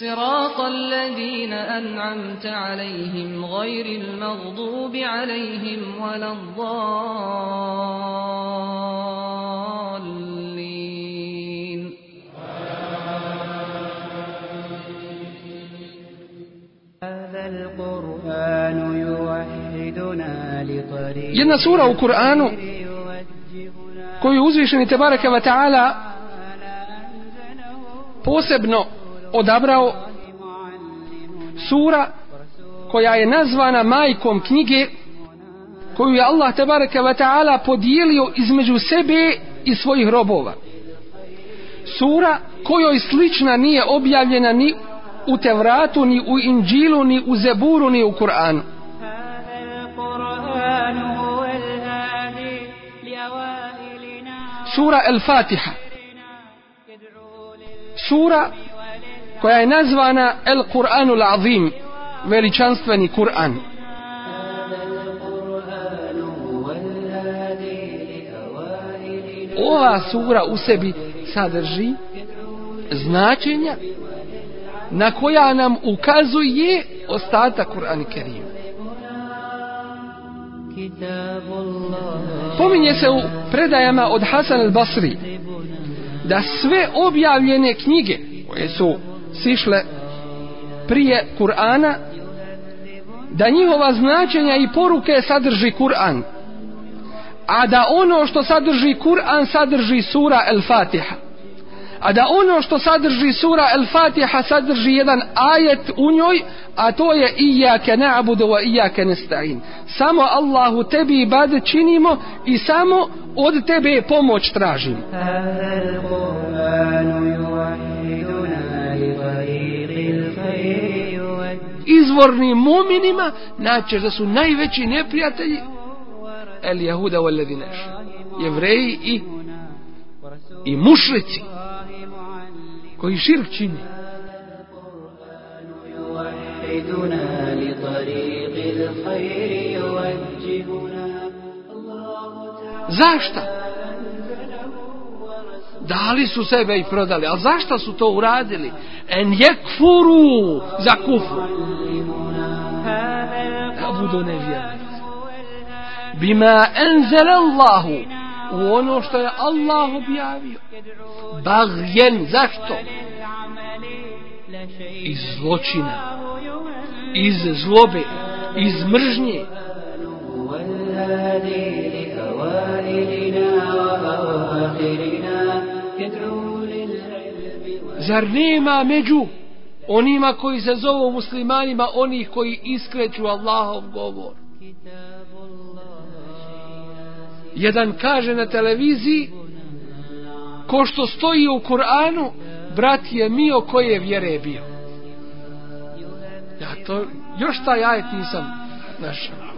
صراط الذين أنعمت عليهم غير المغضوب عليهم ولا الضالين. هذا القرآن يوحدنا لطريق Jedna sura u Kur'anu يوجهنا koju uzvišeni Tebareke wa ta'ala posebno odabrao sura koja je nazvana majkom knjige koju je Allah tebareke ve taala podijelio između sebe i svojih robova. Sura kojoj slična nije objavljena ni u Tevratu, ni u Inđilu, ni u Zeburu, ni u Kur'anu. Sura El Fatiha Sura koja je nazvana El Kur'anu Azim, veličanstveni Kur'an. Ova sura u sebi sadrži značenja na koja nam ukazuje ostatak Kur'an Kerim. Pominje se u predajama od Hasan al-Basri da sve objavljene knjige koje su sišle prije Kur'ana da njihova značenja i poruke sadrži Kur'an a da ono što sadrži Kur'an sadrži sura El-Fatiha a da ono što sadrži sura El-Fatiha sadrži jedan ajet u njoj a to je Iyake na'budu wa Iyake nesta'in samo Allahu tebi ibadet činimo i samo od tebe pomoć tražimo. izvornim muminima naćeš da su najveći neprijatelji el Jahuda wal ladinaš jevreji i i mušrici koji širk čini يوحدنا لطريق الخير يوجهنا zašta dali su sebe i prodali. Ali zašta su to uradili? En jekfuru za kufru. Da budu nevjernici. bima enzele Allahu u ono što je Allah objavio. Bagjen zašto? Iz zločina. Iz zlobe. Iz mržnje. Zar nema među onima koji se zovu muslimanima onih koji iskreću Allahov govor? Jedan kaže na televiziji, ko što stoji u Kur'anu, brat je mio koje vjere je bio. Ja to, još taj ajet nisam našao.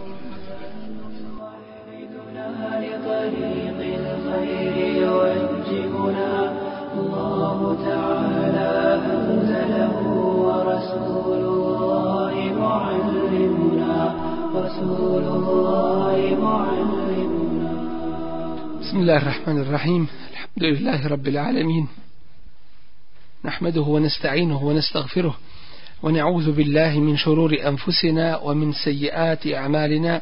لطريق الخير يوجهنا. الله تعالى أنزله ورسول الله معلمنا. رسول الله معلمنا. بسم الله الرحمن الرحيم. الحمد لله رب العالمين. نحمده ونستعينه ونستغفره. ونعوذ بالله من شرور أنفسنا ومن سيئات أعمالنا.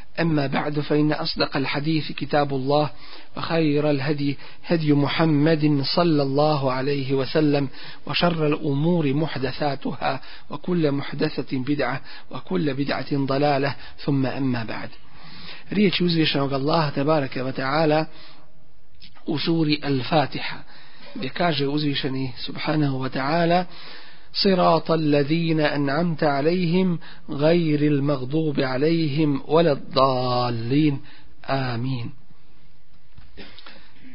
أما بعد فإن أصدق الحديث كتاب الله وخير الهدي هدي محمد صلى الله عليه وسلم وشر الأمور محدثاتها وكل محدثة بدعة وكل بدعة ضلالة ثم أما بعد. ريش uzvišenog الله تبارك وتعالى أسور الفاتحة أزوشني سبحانه وتعالى صراط الذين أنعمت عليهم غير المغضوب عليهم ولا الضالين آمين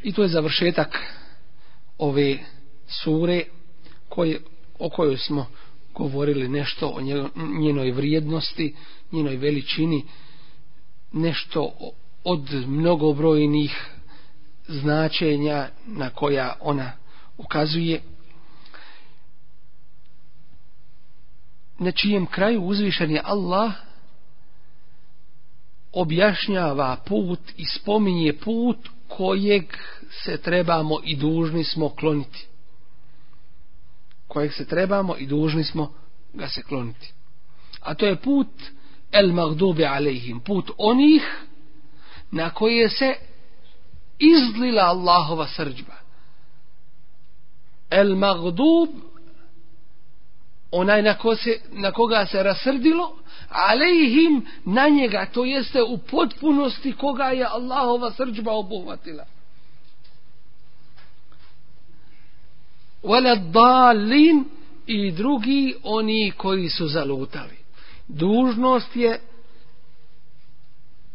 I to je završetak ove sure koje, o kojoj smo govorili nešto o njenoj vrijednosti, njenoj veličini, nešto od mnogobrojnih značenja na koja ona ukazuje. Na čijem kraju uzvišen je Allah objašnjava put i spominje put kojeg se trebamo i dužni smo kloniti. Kojeg se trebamo i dužni smo ga se kloniti. A to je put el magdubi alejhim, put onih na koje se izlila Allahova srđba. El magdub onaj na, ko se, na koga se rasrdilo, alejhim na njega, to jeste u potpunosti koga je Allahova srđba obuhvatila. Wala dalin i drugi oni koji su zalutali. Dužnost je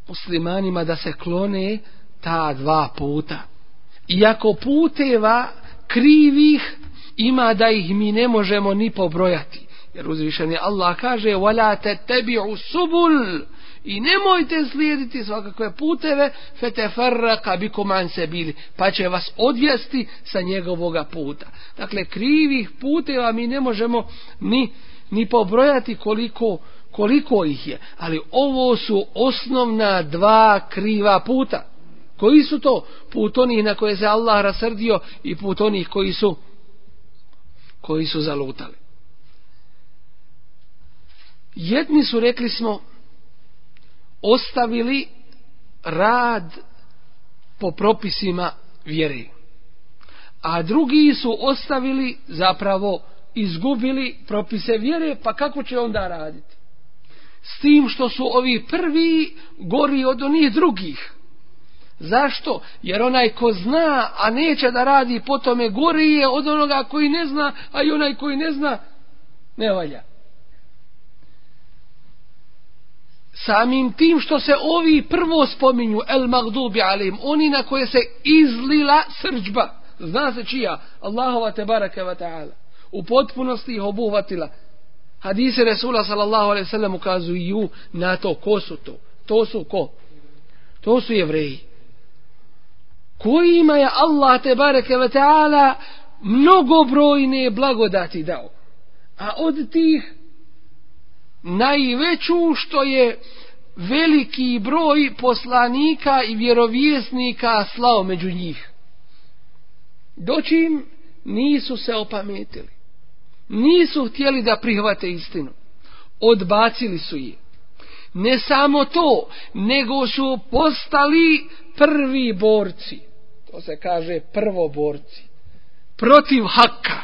muslimanima da se klone ta dva puta. Iako puteva krivih ima da ih mi ne možemo ni pobrojati. Jer uzvišeni Allah kaže وَلَا تَتَّبِعُ سُبُلْ I nemojte slijediti svakakve puteve فَتَفَرَّقَ بِكُمْ عَنْ سَبِيلِ Pa će vas odvijesti sa njegovoga puta. Dakle, krivih puteva mi ne možemo ni, ni pobrojati koliko, koliko ih je. Ali ovo su osnovna dva kriva puta. Koji su to? Put onih na koje se Allah rasrdio i put onih koji su koji su zalutali. Jedni su, rekli smo, ostavili rad po propisima vjeri. A drugi su ostavili, zapravo, izgubili propise vjere, pa kako će onda raditi? S tim što su ovi prvi gori od onih drugih. Zašto? Jer onaj ko zna, a neće da radi po tome gori je od onoga koji ne zna, a i onaj koji ne zna, ne valja. Samim tim što se ovi prvo spominju, el magdubi alim, oni na koje se izlila srđba, zna se čija, Allahova te baraka wa ta'ala, u potpunosti ih obuhvatila. Hadise Resula sallallahu alaihi sallam ukazuju na to, ko su to? To su ko? To su jevreji kojima je Allah te bareke ve taala mnogobrojne blagodati dao. A od tih najveću što je veliki broj poslanika i vjerovjesnika slao među njih. Dočim nisu se opametili. Nisu htjeli da prihvate istinu. Odbacili su je. Ne samo to, nego su postali prvi borci to se kaže prvoborci, protiv haka,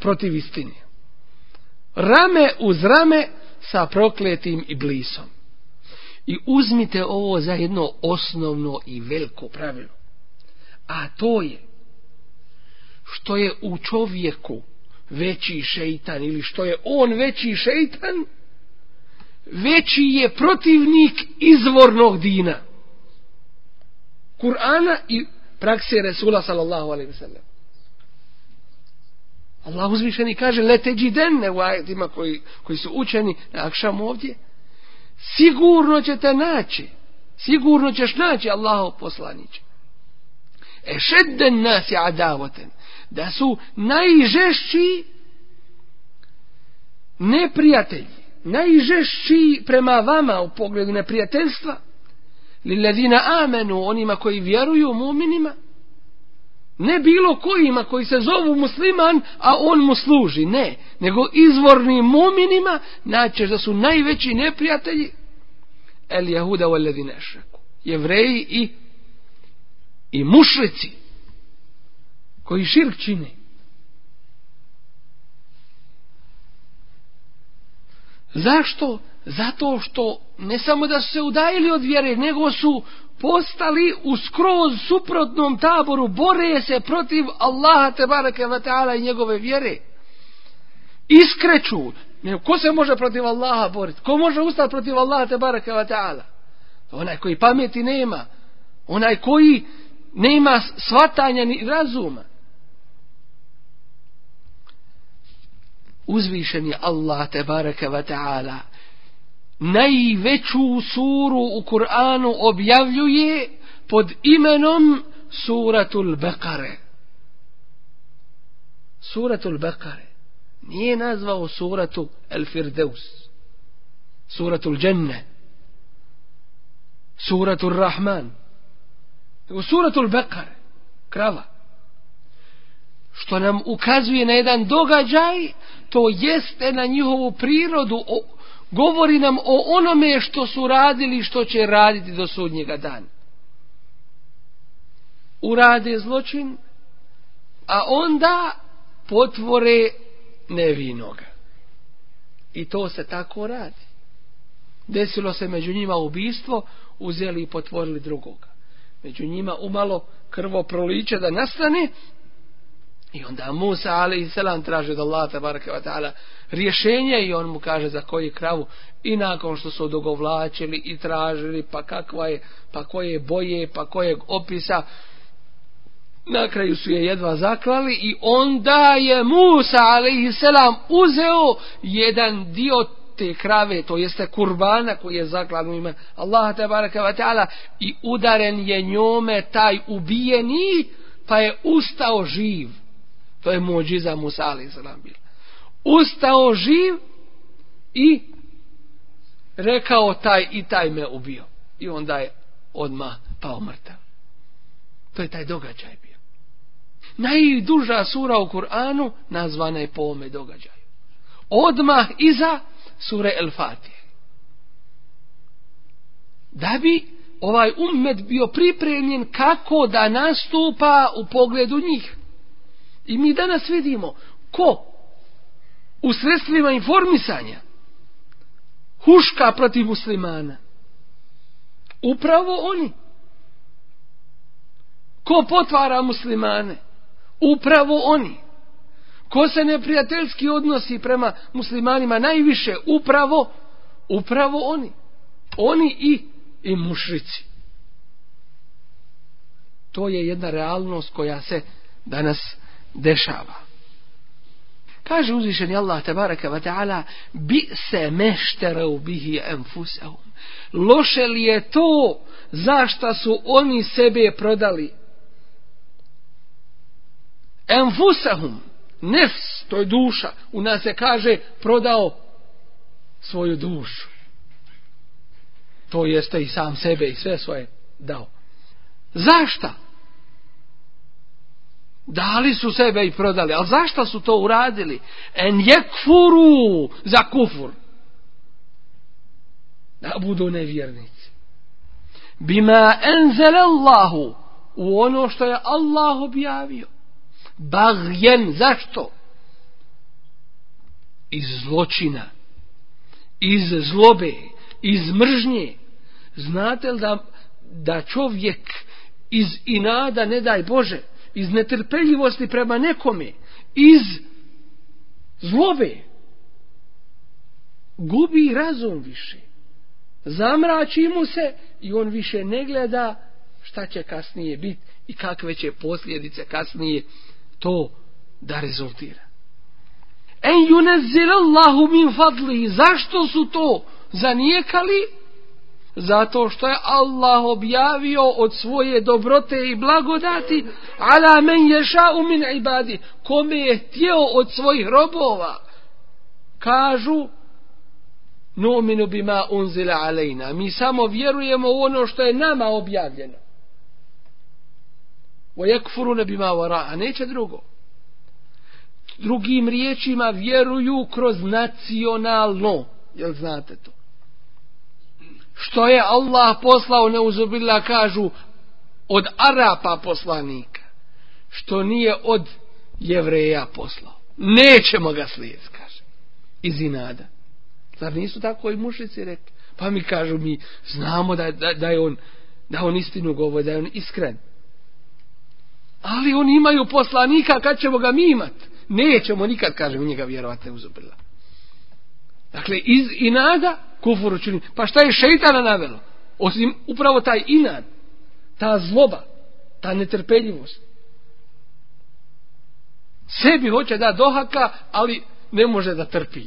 protiv istine. Rame uz rame sa prokletim i blisom. I uzmite ovo za jedno osnovno i veliko pravilo. A to je što je u čovjeku veći šeitan ili što je on veći šeitan, veći je protivnik izvornog dina. Kur'ana i prakse Resula sallallahu alaihi wasallam. Allah uzvišeni kaže leteđidenne u ajetima koji, koji su učeni na akšam ovdje. Sigurno ćete naći. Sigurno ćeš naći Allahov poslaniće. Ešedden nas je adavoten. Da su najžešći neprijatelji. Najžešći prema vama u pogledu neprijateljstva lilladina amenu onima koji vjeruju mu'minima ne bilo kojima koji se zovu musliman a on mu služi ne nego izvornim mu'minima naćeš da su najveći neprijatelji el jehuda wal ladina ashraku jevreji i i mušrici koji širk čine. Zašto zato što ne samo da su se udajili od vjere nego su postali u skroz suprotnom taboru bore se protiv Allaha te bareke ve taala i njegove vjere. Iskreću. Ne, ko se može protiv Allaha boriti ko može ustati protiv Allaha te bareke ve taala? Onaj koji pameti nema. Onaj koji nema svatanja ni razuma. Uzvišen je Allah te bareke ve taala najveću suru u Kur'anu objavljuje pod imenom suratul Bekare. Suratul Bekare. Nije nazvao suratu El Firdeus. Suratul Dženne. Suratul Rahman. Nego suratul Bekare. Krava. Što nam ukazuje na jedan događaj, to jeste na njihovu prirodu, govori nam o onome što su radili što će raditi do sudnjega dana. Urade zločin, a onda potvore nevinoga. I to se tako radi. Desilo se među njima ubistvo, uzeli i potvorili drugoga. Među njima umalo krvo proliče da nastane, I onda Musa ali selam traži od Allaha tabaraka wa taala rješenje i on mu kaže za koji kravu. I nakon što su dogovlačili i tražili pa kakva je pa koje boje pa kojeg opisa na kraju su je jedva zaklali i onda je Musa alaihi selam uzeo jedan dio te krave, to jeste kurbana koji je zaklan u ime Allaha tabaraka wa taala i udaren je njome taj ubijeni pa je ustao živ. To je muđiza Musa alaih salam bila. Ustao živ i rekao taj i taj me ubio. I onda je odmah pao mrtav. To je taj događaj bio. Najduža sura u Kur'anu nazvana je po ome događaju. Odmah iza sure El Fatih. Da bi ovaj ummet bio pripremljen kako da nastupa u pogledu njih. I mi danas vidimo ko u sredstvima informisanja huška protiv muslimana. Upravo oni. Ko potvara muslimane? Upravo oni. Ko se neprijateljski odnosi prema muslimanima najviše? Upravo, upravo oni. Oni i, i mušrici. To je jedna realnost koja se danas dešava. Kaže uzvišeni Allah tabaraka wa ta'ala bi se mešterau bihi enfusahum. Loše li je to zašta su oni sebe prodali? Enfusahum, nefs, to je duša. U nas se kaže prodao svoju dušu. To jeste i sam sebe i sve svoje dao. Zašta? Dali su sebe i prodali. Ali zašto su to uradili? En jekfuru za kufur. Da budu nevjernici. Bima enzele Allahu u ono što je Allah objavio. Bagjen. Zašto? Iz zločina. Iz zlobe. Iz mržnje. Znate li da, da čovjek iz inada, ne daj Bože, iz netrpeljivosti prema nekome, iz zlobe, gubi razum više. Zamrači mu se i on više ne gleda šta će kasnije biti i kakve će posljedice kasnije to da rezultira. En yunazzilallahu min fadli. Zašto su to zanijekali? Zato što je Allah objavio od svoje dobrote i blagodati ala men ješa u min ibadi kome je htio od svojih robova. Kažu nu'minu bima unzila alejna mi samo vjerujemo u ono što je nama objavljeno. Wa yakfuruna bima wara a neće drugo. Drugim riječima vjeruju kroz nacionalno jel znate to? Što je Allah poslao neuzubila kažu od Arapa poslanika. Što nije od jevreja poslao. Nećemo ga slijediti kaže. Iz inada. Zar nisu tako i mušici rekli? Pa mi kažu mi znamo da, da, da je on da on istinu govori da je on iskren. Ali oni imaju poslanika kad ćemo ga mi imat? Nećemo nikad kaže u njega vjerovati neuzubila. Dakle iz inada kufur učini. Pa šta je šeitana navelo? Osim upravo taj inad, ta zloba, ta netrpeljivost. Sebi hoće da dohaka, ali ne može da trpi.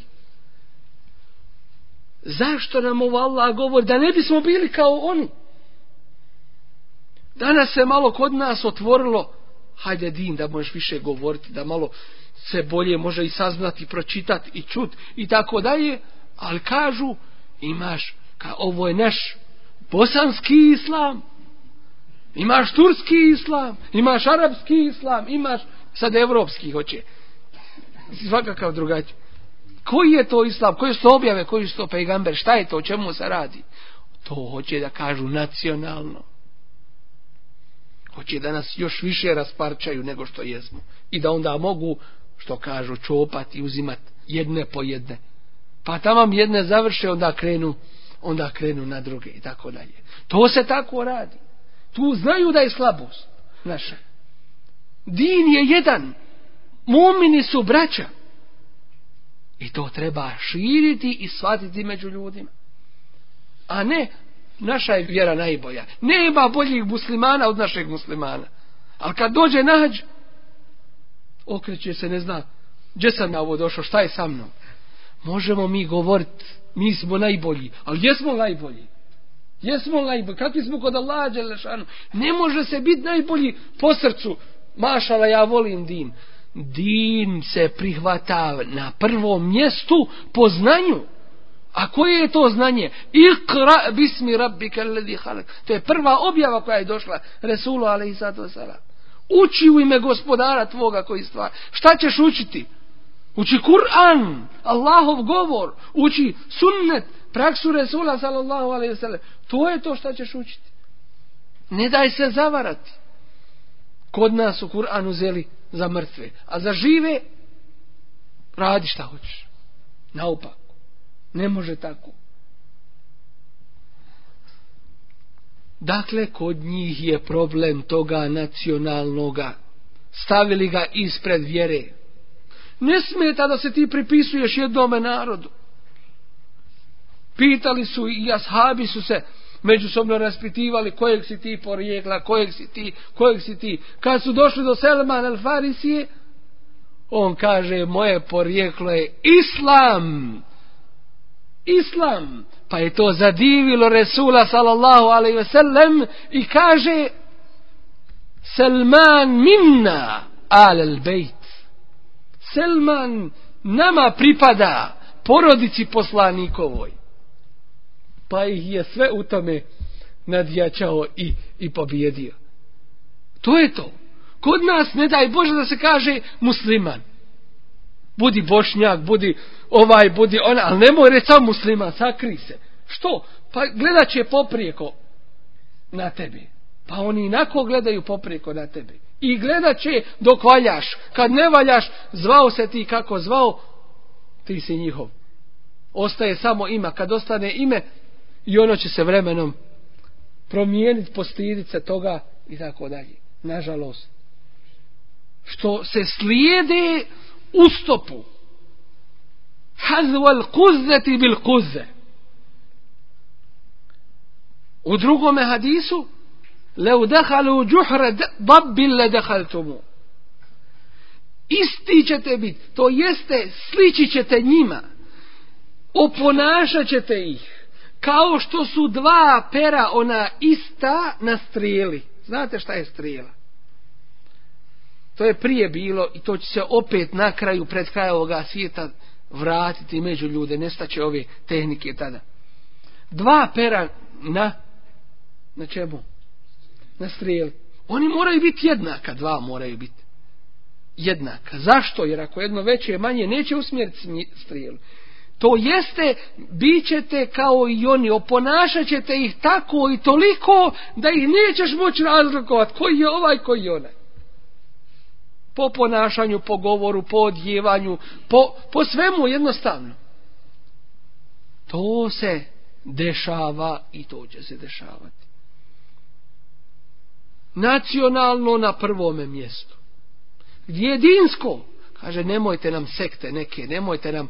Zašto nam ovo Allah govori? Da ne bismo bili kao oni. Danas se malo kod nas otvorilo, hajde din da možeš više govoriti, da malo se bolje može i saznati, pročitati i čut i tako dalje, ali kažu, imaš, ka ovo je naš bosanski islam, imaš turski islam, imaš arapski islam, imaš sad evropski hoće. Svakakav drugačiji. Koji je to islam? Koji su to objave? Koji su to pejgamber? Šta je to? O čemu se radi? To hoće da kažu nacionalno. Hoće da nas još više rasparčaju nego što jesmo. I da onda mogu, što kažu, čopati i uzimati jedne po jedne pa tamo jedne završe, onda krenu, onda krenu na druge i tako dalje. To se tako radi. Tu znaju da je slabost naša. Din je jedan. Mumini su braća. I to treba širiti i shvatiti među ljudima. A ne, naša je vjera najbolja. Nema boljih muslimana od našeg muslimana. Ali kad dođe nađ, okreće se, ne zna, gdje sam ja ovo došao, šta je sa mnom? Možemo mi govoriti mi smo najbolji, ali jesmo najbolji. Jesmo najbolji. Kakvi smo kod Allaha Đelešanu? Ne može se biti najbolji po srcu. Mašala ja volim din. Din se prihvata na prvom mjestu po znanju. A koje je to znanje? Ikra bismi rabbika alladhi khalaq. To je prva objava koja je došla Resulu alejhi salatu vesselam uči u ime gospodara tvoga koji stvara šta ćeš učiti? Uči Kur'an, Allahov govor, uči sunnet, praksu Resula sallallahu alaihi sallam. To je to što ćeš učiti. Ne daj se zavarati. Kod nas u Kur'an uzeli za mrtve. A za žive, radi šta hoćeš. Naopako. Ne može tako. Dakle, kod njih je problem toga nacionalnoga. Stavili ga ispred vjere. Ne smeta da se ti pripisuješ jednome narodu. Pitali su i ashabi su se međusobno raspitivali kojeg si ti porijekla, kojeg si ti, kojeg si ti. Kad su došli do Selman al Farisije, on kaže moje porijeklo je Islam. Islam. Pa je to zadivilo Resula sallallahu alaihi ve sellem i kaže Selman minna al bejt. Selman nama pripada porodici poslanikovoj. Pa ih je sve u tome nadjačao i, i pobjedio. To je to. Kod nas ne daj Bože da se kaže musliman. Budi bošnjak, budi ovaj, budi ona, ali nemoj reći sam musliman, sakri se. Što? Pa gledat će poprijeko na tebi. Pa oni inako gledaju poprijeko na tebi i gledat će dok valjaš. Kad ne valjaš, zvao se ti kako zvao, ti si njihov. Ostaje samo ima. Kad ostane ime, i ono će se vremenom promijeniti, postiditi se toga i tako dalje. Nažalost. Što se slijede u stopu. Hazval kuzeti bil kuze. U drugome hadisu, لو دخلوا جحر ضب لدخلتمو isti ćete biti to jeste sliči ćete njima oponašat ćete ih kao što su dva pera ona ista na strijeli znate šta je strijela to je prije bilo i to će se opet na kraju pred kraja ovoga svijeta vratiti među ljude nestaće ove tehnike tada dva pera na na čemu Na strijeli. Oni moraju biti jednaka, dva moraju biti jednaka. Zašto? Jer ako jedno veće je manje, neće usmjeriti strijelu. To jeste, bit ćete kao i oni, oponašat ćete ih tako i toliko da ih nećeš moći razlikovati. Koji je ovaj, koji je onaj. Po ponašanju, po govoru, po odjevanju, po, po svemu jednostavno. To se dešava i to će se dešavati. Nacionalno na prvome mjestu. Jedinsko. Kaže, nemojte nam sekte neke, nemojte nam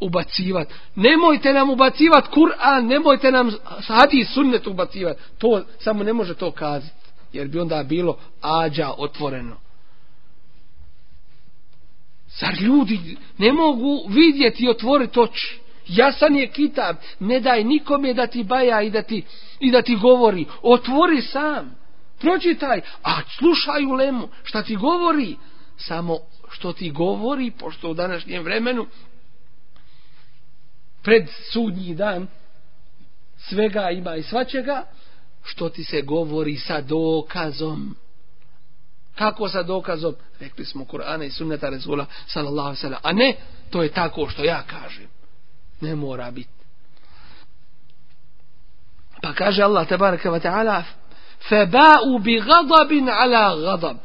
ubacivat, Nemojte nam ubacivat Kur'an, nemojte nam hadis sunnet ubacivat, To, samo ne može to kazati. Jer bi onda bilo ađa otvoreno. Zar ljudi ne mogu vidjeti i otvoriti oči? Jasan je kitab, ne daj nikome da ti baja i da ti, i da ti govori. Otvori sam, pročitaj, a slušaj u lemu, šta ti govori? Samo što ti govori, pošto u današnjem vremenu, pred sudnji dan, svega ima i svačega, što ti se govori sa dokazom. Kako sa dokazom? Rekli smo Kur'ana i sunneta Rezula, sallallahu sallam. A ne, to je tako što ja kažem. Ne mora biti. Pa kaže Allah, tabaraka wa ta'ala, feba'u bi gadabin ala gadab.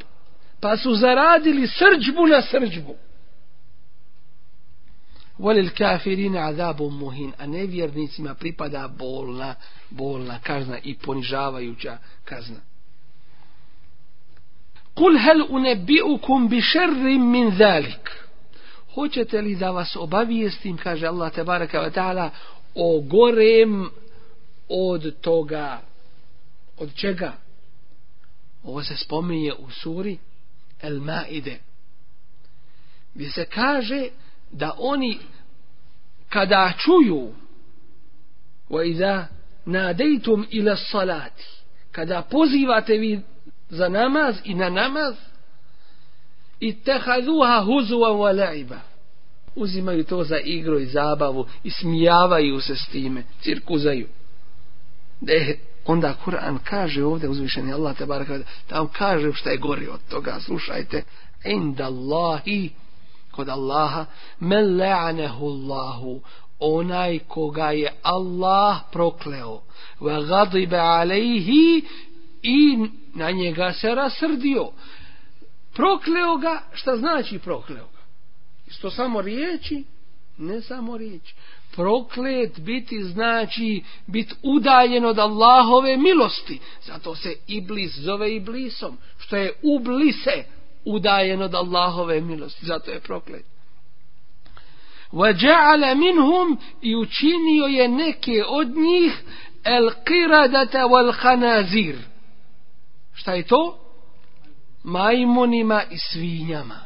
Pa su zaradili srđbu na srđbu. Volil kafirin azabu muhin, a nevjernicima pripada bolna, bolna kazna i ponižavajuća kazna. Kul hel unebi'ukum bi šerrim min zalik. Hoćete li da vas obavijestim, kaže Allah tebaraka wa ta'ala, o gorem od toga. Od čega? Ovo se spominje u suri El Maide. Gdje se kaže da oni kada čuju wa iza nadejtum ila salati kada pozivate vi za namaz i na namaz i tehaduha huzuva wa laiba uzimaju to za igru i zabavu i smijavaju se s time cirkuzaju da je onda Kur'an kaže ovdje uzvišeni Allah te baraka da kaže šta je gori od toga slušajte. Inda Allahi kod Allaha men la'anahu Allahu onaj koga je Allah prokleo. Wa ghadiba alayhi i na njega se rasrdio. Prokleo ga šta znači prokleo ga? Isto samo riječi ne samo riječi proklet biti znači biti udaljen od Allahove milosti zato se iblis zove iblisom što je ublise udaljen od Allahove milosti zato je proklet وَجَعَلَ مِنْهُمْ i učinio je neke od njih el qiradata wal khanazir šta je to majmunima i svinjama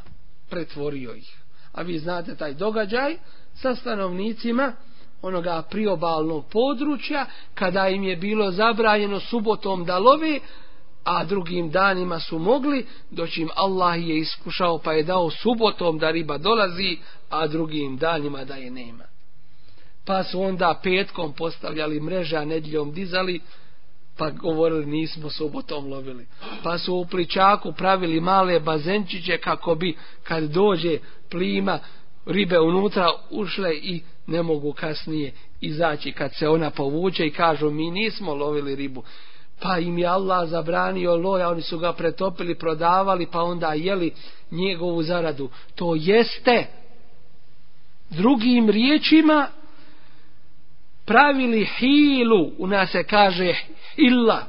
pretvorio ih a vi znate taj događaj sa stanovnicima onoga priobalnog područja kada im je bilo zabranjeno subotom da love a drugim danima su mogli doći im Allah je iskušao pa je dao subotom da riba dolazi a drugim danima da je nema. Pa su onda petkom postavljali mreže a nedljom dizali pa govorili nismo subotom lovili pa su u pličaku pravili male bazenčiće kako bi kad dođe plima ribe unutra ušle i ne mogu kasnije izaći kad se ona povuče i kažu mi nismo lovili ribu pa im je Allah zabranio loja, oni su ga pretopili, prodavali, pa onda jeli njegovu zaradu. To jeste drugim riječima pravili hilu, u nas se kaže illa,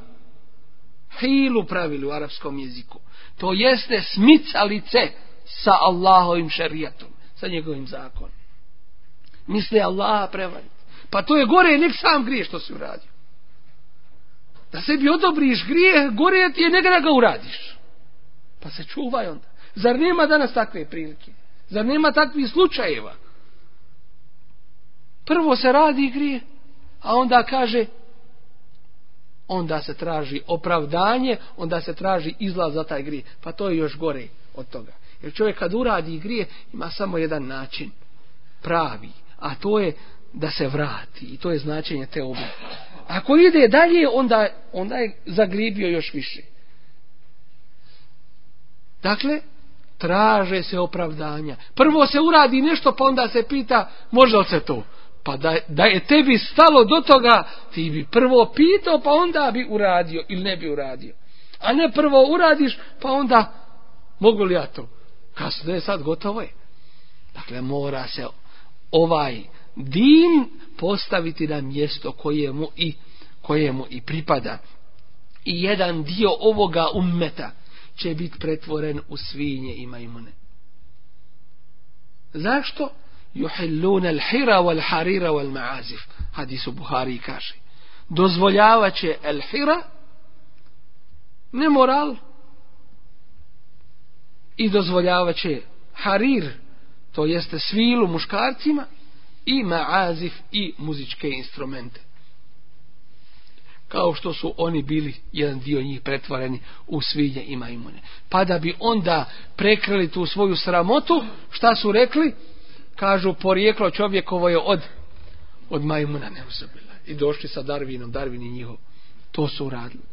hilu pravili u arapskom jeziku. To jeste smicalice sa Allahovim šerijatom, sa njegovim zakonom. Misle Allaha prevariti. Pa to je gore, nek sam grije što si uradio da sebi odobriš grije, gore ti je nego da ga uradiš. Pa se čuvaj onda. Zar nema danas takve prilike? Zar nema takvih slučajeva? Prvo se radi grije, a onda kaže, onda se traži opravdanje, onda se traži izlaz za taj grije. Pa to je još gore od toga. Jer čovjek kad uradi grije, ima samo jedan način, pravi, a to je da se vrati. I to je značenje te oblike. Ako ide dalje, onda, onda je zaglibio još više. Dakle, traže se opravdanja. Prvo se uradi nešto, pa onda se pita, može li se to? Pa da, da je tebi stalo do toga, ti bi prvo pitao, pa onda bi uradio ili ne bi uradio. A ne prvo uradiš, pa onda mogu li ja to? Kasno je sad, gotovo je. Dakle, mora se ovaj din postaviti na mjesto kojemu i, kojemu i pripada. I jedan dio ovoga ummeta će biti pretvoren u svinje i majmune. Zašto? Juhilluna al-hira wal-harira wal-ma'azif. Hadisu Buhari kaže. Dozvoljavaće al-hira nemoral i dozvoljavaće harir to jeste svilu muškarcima i ma'azif i muzičke instrumente kao što su oni bili jedan dio njih pretvoreni u svinje i majmune. Pa da bi onda prekrili tu svoju sramotu, šta su rekli? Kažu, porijeklo čovjekovo je od, od majmuna neuzabila. I došli sa Darvinom, Darvin i njihov. To su uradili.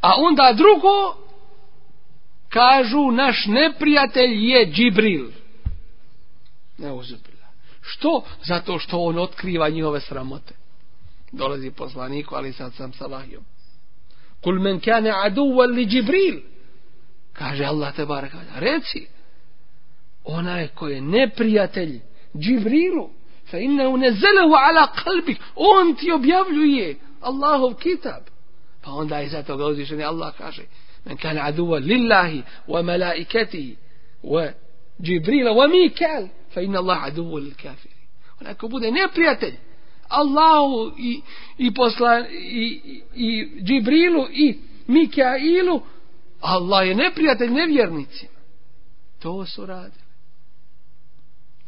A onda drugo, kažu, naš neprijatelj je Džibril. Neuzabila. Što? Zato što on otkriva njihove sramote dolazi poslaniku ali sad sam sa vahijom kul men kane aduvan li Džibril kaže Allah te baraka reci onaj ko je neprijatelj Džibrilu fa innehu nezelehu ala kalbik on ti objavljuje Allahov kitab pa onda iza zato ga uzvišeni Allah kaže men kane aduva lillahi wa malaikatihi wa Džibrila wa Mikal fa inna Allah aduvan lil kafiri onaj ko bude neprijatelj Allahu i, i, posla, i, i Džibrilu i Mikailu, Allah je neprijatelj nevjernicima. To su radili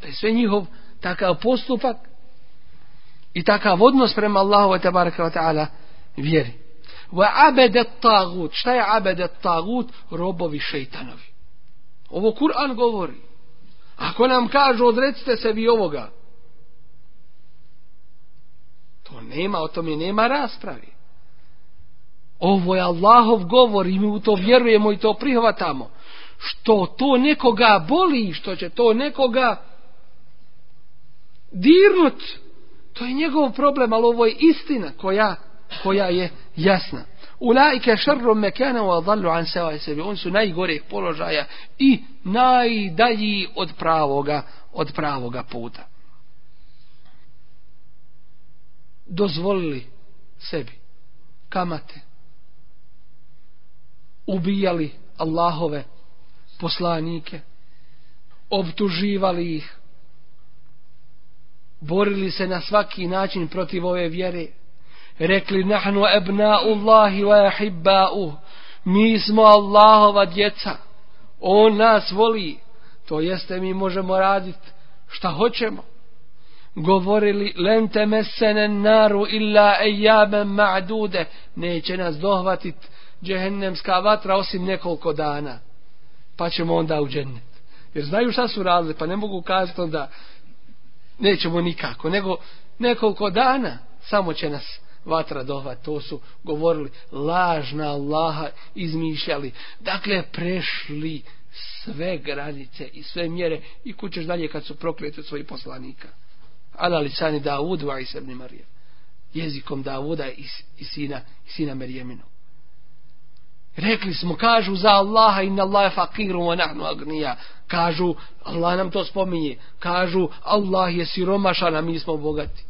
da je sve njihov takav postupak i takav odnos prema Allahu wa tabaraka wa ta'ala vjeri. Wa abedet tagut. Šta je abedet tagut? Robovi šeitanovi. Ovo Kur'an govori. Ako nam kažu odrecite se vi ovoga, To nema, o tome nema raspravi. Ovo je Allahov govor i mi u to vjerujemo i to prihvatamo. Što to nekoga boli, što će to nekoga dirnut, to je njegov problem, ali ovo je istina koja, koja je jasna. Ulaike šarrum mekana wa dallu an seva sebi. On su najgorih položaja i najdalji od pravoga, od pravoga puta. dozvolili sebi kamate ubijali Allahove poslanike obtuživali ih borili se na svaki način protiv ove vjere. Rekli nahnu ebnaullahi wa ahibba'u mi smo Allahova djeca. On nas voli. To jeste mi možemo raditi šta hoćemo. Govorili len temesene naru illa ejamen ma'dude. Neće nas dohvatit džehennemska vatra osim nekoliko dana. Pa ćemo onda u džennet. Jer znaju šta su radili pa ne mogu kazati onda nećemo nikako nego nekoliko dana samo će nas vatra dohvat. To su govorili lažna Allaha izmišljali. Dakle prešli sve granice i sve mjere i kućeš dalje kad su prokleti od svojih poslanika. Ala lisani Davud wa i ibn Marijam. Jezikom Davuda i, i sina i sina Merijeminog rekli smo kažu za Allaha inna Allah je fakiru wa nahnu agnija. Kažu Allah nam to spominje. Kažu Allah je siromašan a mi smo bogati.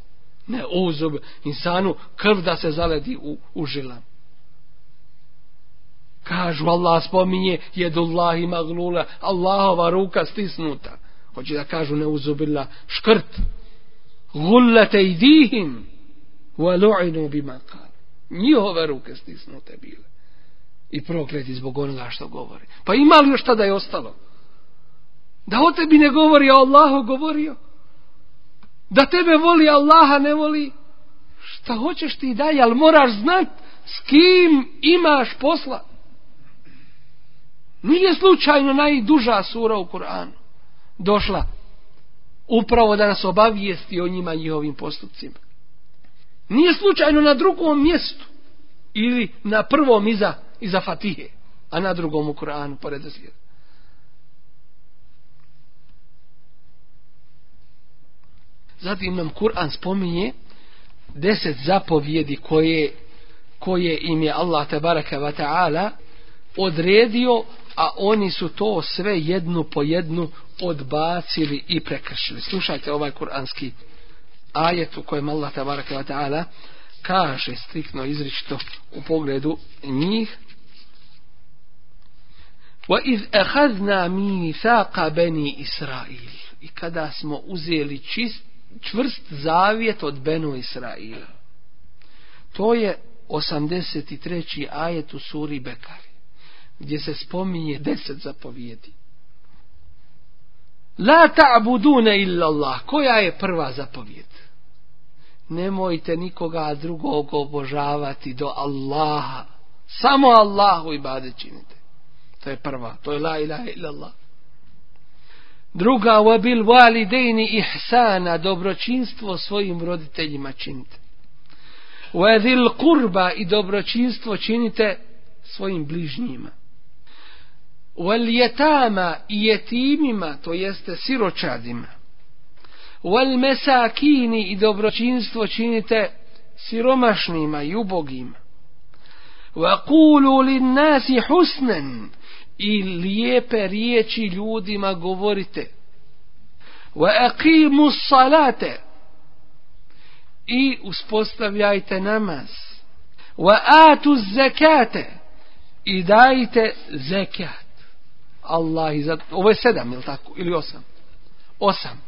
Ne uzub insanu krv da se zaledi u, u žilam kažu Allah spominje jedullahi maglula Allahova ruka stisnuta. Hoće da kažu ne uzubila škrt. Gullete idihim wa lu'inu bima qal njihove ruke stisnute bile i prokleti zbog onoga što govori. Pa ima li još tada je ostalo? Da o tebi ne govori a Allahu govorio? Da tebe voli Allaha ne voli? Šta hoćeš ti daj ali moraš znat s kim imaš posla? Nije slučajno najduža sura u Kur'anu. Došla upravo da nas obavijesti o njima i ovim postupcima. Nije slučajno na drugom mjestu ili na prvom iza, iza Fatihe, a na drugom u Kur'anu pored slijeda. Zatim nam Kur'an spominje deset zapovjedi koje, koje im je Allah tabaraka wa ta'ala odredio, a oni su to sve jednu po jednu odbacili i prekršili. Slušajte ovaj kuranski ajet u kojem Allah tabaraka wa ta'ala kaže striktno izričito u pogledu njih وَإِذْ أَخَذْنَا مِيثَاقَ بَنِي إِسْرَائِيلِ I kada smo uzeli čist, čvrst zavjet od Benu Israila. To je 83. ajet u suri Bekari, gdje se spominje deset zapovijedi. La ta'budune illa Allah. Koja je prva zapovijed? Nemojte nikoga drugog obožavati do Allaha. Samo Allahu ibade činite. To je prva. To je la ilaha illallah. Druga, wa bil walidejni ihsana, dobročinstvo svojim roditeljima činite. Wa zil kurba i dobročinstvo činite svojim bližnjima. Wal jetama i jetimima, to jeste siročadima. Wal mesakini i dobročinstvo činite siromašnima i ubogima. Wa kulu lin nasi husnen i lijepe riječi ljudima govorite. Wa aqimu salate i uspostavljajte namaz. Wa atu zekate i dajte zekat. Allah iza... Ovo je sedam, ili tako? Ili osam? Osam.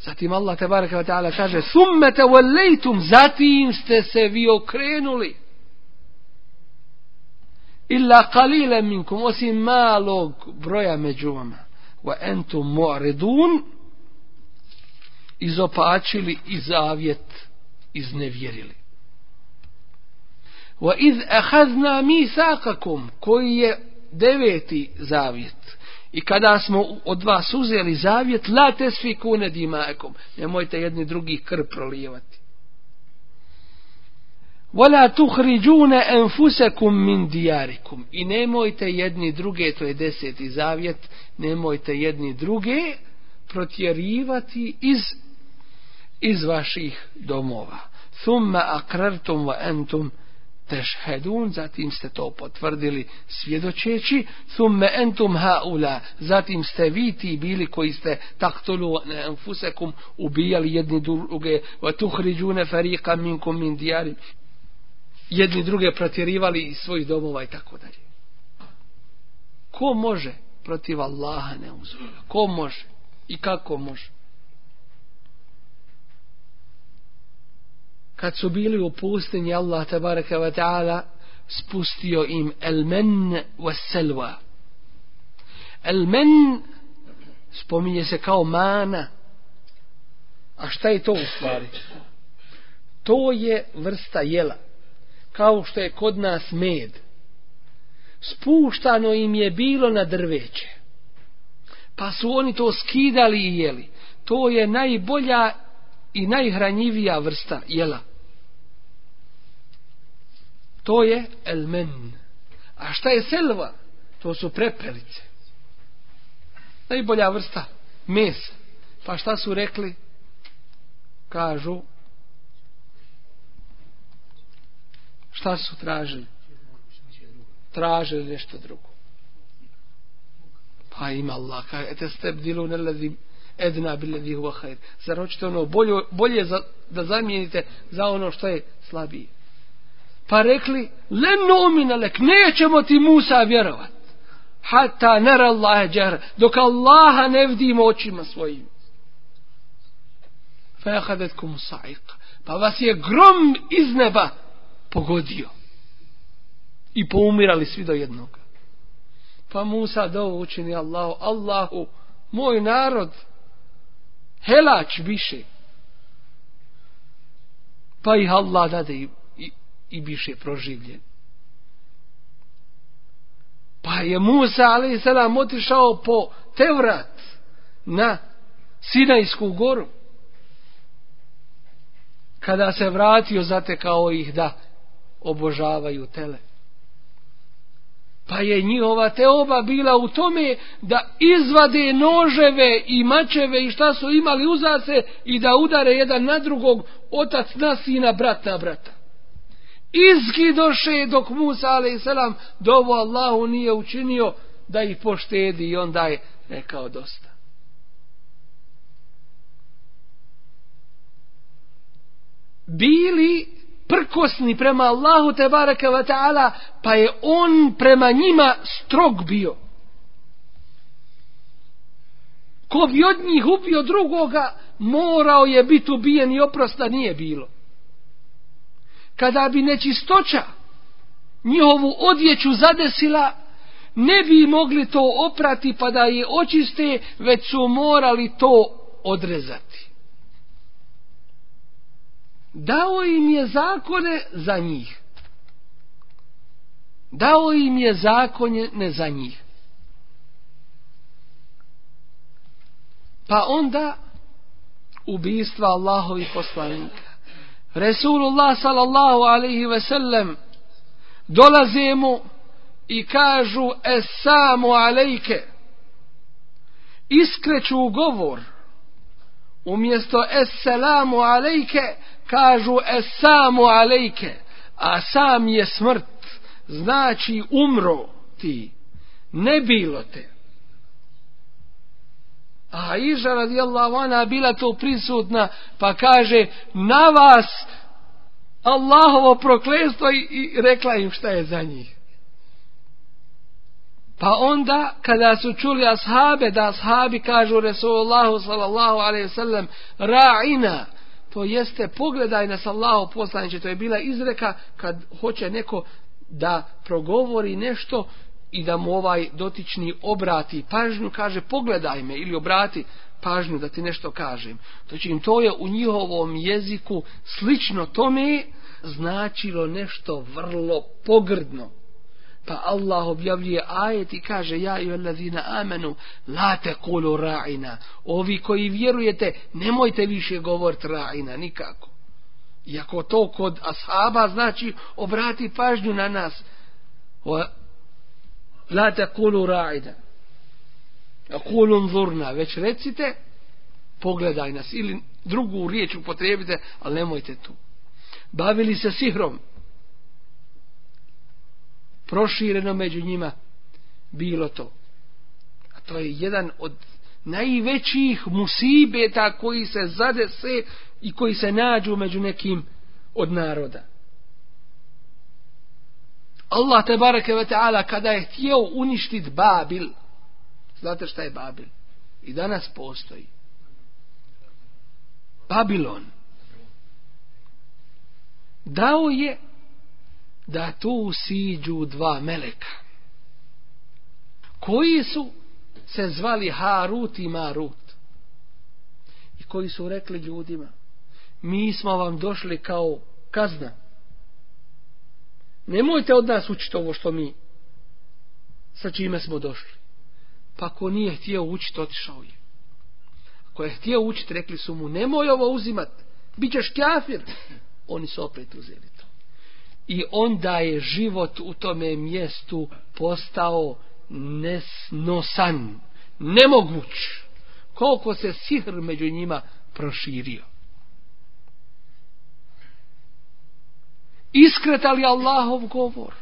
Zatim Allah tabaraka wa ta'ala kaže Thumme te wallejtum Zatim ste se vi okrenuli illa qalila minkum osim malog broja među vama. Wa entum mu'ridun izopačili i zavjet iznevjerili. Wa iz ahazna misakakum koji je deveti zavjet. I kada smo od vas uzeli zavjet la tesfikune dimaekom nemojte jedni drugi krv prolijevati. Wala tuhriđune enfusekum min dijarikum. I nemojte jedni druge, to je deseti zavjet, nemojte jedni druge protjerivati iz, iz vaših domova. Thumma akrartum wa entum tešhedun, zatim ste to potvrdili svjedočeći, thumme entum haula, zatim ste vi ti bili koji ste taktulu enfusekum, ubijali jedni druge, wa tuhriđune farika minkum min dijarim, jedni druge protjerivali iz svojih domova i tako dalje. Ko može protiv Allaha ne uzvoja? Ko može? I kako može? Kad su bili u pustinji Allah tabaraka wa ta'ala spustio im el men wa selva. El men spominje se kao mana. A šta je to u stvari? To je vrsta jela kao što je kod nas med. Spuštano im je bilo na drveće. Pa su oni to skidali i jeli. To je najbolja i najhranjivija vrsta jela. To je elmen. A šta je selva? To su prepelice. Najbolja vrsta mesa. Pa šta su rekli? Kažu, Šta su tražili? Tražili nešto drugo. Pa ima Allah. Kaj, ete ste bdilu nelezi edna biledi huva hajr. Zar hoćete ono bolje, bolje za, da zamijenite za ono što je slabije? Pa rekli, len nomina lek, nećemo ti Musa vjerovat. Hatta nera Allahe džahra. Dok Allaha ne vidimo očima svojim. Fa jahadetkum sa'iq. Pa vas je grom iz neba pogodio. I poumirali svi do jednog. Pa Musa dovo učini Allahu, Allahu, moj narod, helač više. Pa ih Allah dade i, i, i biše proživljen. Pa je Musa, ali otišao po Tevrat na Sinajsku goru. Kada se vratio, zatekao ih da obožavaju tele. Pa je njihova teoba bila u tome da izvade noževe i mačeve i šta su imali uzace i da udare jedan na drugog, otac na sina, brat na brata. Izgidoše dok Musa a.s. dovo Allahu nije učinio da ih poštedi i onda je rekao dosta. Bili prkosni prema Allahu te baraka wa ta'ala, pa je on prema njima strog bio. Ko bi od njih ubio drugoga, morao je biti ubijen i oprosta nije bilo. Kada bi nečistoća njihovu odjeću zadesila, ne bi mogli to oprati pa da je očiste, već su morali to odrezati dao im je zakone za njih. Dao im je zakonje ne za njih. Pa onda ubistva Allahovi poslanika. Resulullah sallallahu alaihi ve sellem dolaze mu i kažu esamu alejke iskreću govor umjesto eselamu alejke kažu esamu alejke, a sam je smrt, znači umro ti, ne bilo te. A Iža radijallahu ana bila to prisutna, pa kaže, na vas Allahovo proklestvo i, i rekla im šta je za njih. Pa onda, kada su čuli ashabe, da ashabi kažu Resulullahu sallallahu alaihi sallam, ra'ina, to jeste pogledaj nas Allahu poslaniče, to je bila izreka kad hoće neko da progovori nešto i da mu ovaj dotični obrati pažnju, kaže pogledaj me ili obrati pažnju da ti nešto kažem. To, čim to je u njihovom jeziku slično tome značilo nešto vrlo pogrdno. Pa Allah objavljuje ajet i kaže ja i allazina amanu la taqulu ra'ina. Ovi koji vjerujete nemojte više govoriti ra'ina nikako. Iako to kod ashaba znači obrati pažnju na nas. Wa la taqulu ra'ina. Aqulu anzurna, već recite pogledaj nas ili drugu riječ upotrijebite ali nemojte tu. Bavili se sihrom, prošireno među njima bilo to. A to je jedan od najvećih musibeta koji se zadese i koji se nađu među nekim od naroda. Allah te bareke ve ta'ala kada je htio uništiti Babil, znate šta je Babil? I danas postoji. Babilon. Dao je da tu siđu dva meleka. Koji su se zvali Harut i Marut? I koji su rekli ljudima mi smo vam došli kao kazna. Nemojte od nas učiti ovo što mi sa čime smo došli. Pa ko nije htio učiti otišao je. Ko je htio učiti rekli su mu nemoj ovo uzimat bit ćeš kafir. Oni su opet uzeli i onda je život u tome mjestu postao nesnosan, nemoguć, koliko se sihr među njima proširio. Iskretali Allahov govor?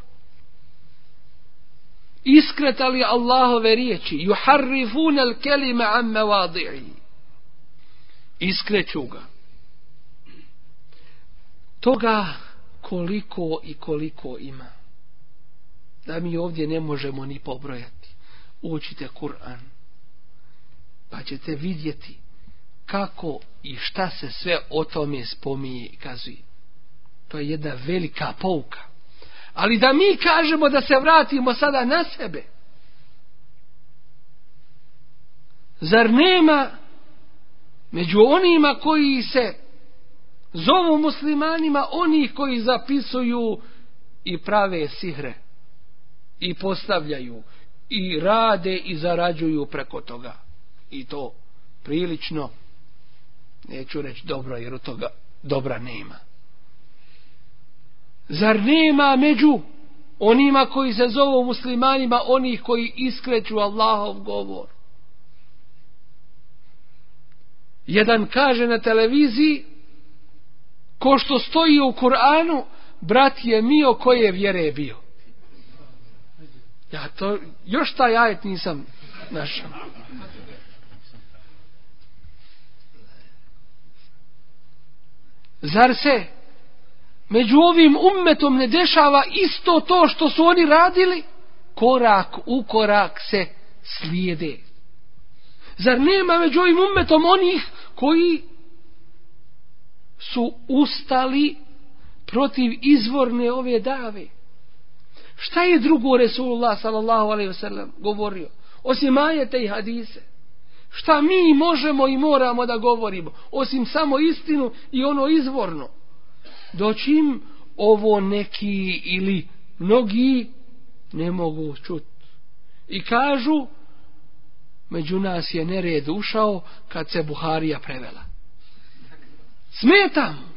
Iskretali Allahove riječi? Juharrifun al kelime amme vadi'i. Iskreću ga. Toga koliko i koliko ima. Da mi ovdje ne možemo ni pobrojati. Učite Kur'an. Pa ćete vidjeti kako i šta se sve o tome spominje i kazuje. To je jedna velika pouka. Ali da mi kažemo da se vratimo sada na sebe. Zar nema među onima koji se zovu muslimanima oni koji zapisuju i prave sihre i postavljaju i rade i zarađuju preko toga i to prilično neću reći dobro jer od toga dobra nema zar nema među onima koji se zovu muslimanima, onih koji iskreću Allahov govor. Jedan kaže na televiziji, ko što stoji u Kur'anu, brat je mio koje vjere je bio. Ja to, još taj ajet nisam našao. Zar se među ovim ummetom ne dešava isto to što su oni radili? Korak u korak se slijede. Zar nema među ovim ummetom onih koji su ustali protiv izvorne ove dave? Šta je drugo Resulullah sallallahu alaihi wasallam govorio? Osim ajete i hadise. Šta mi možemo i moramo da govorimo? Osim samo istinu i ono izvorno. Doćim ovo neki ili mnogi ne mogu čuti. I kažu, među nas je nered ušao kad se Buharija prevela. Smeta mu.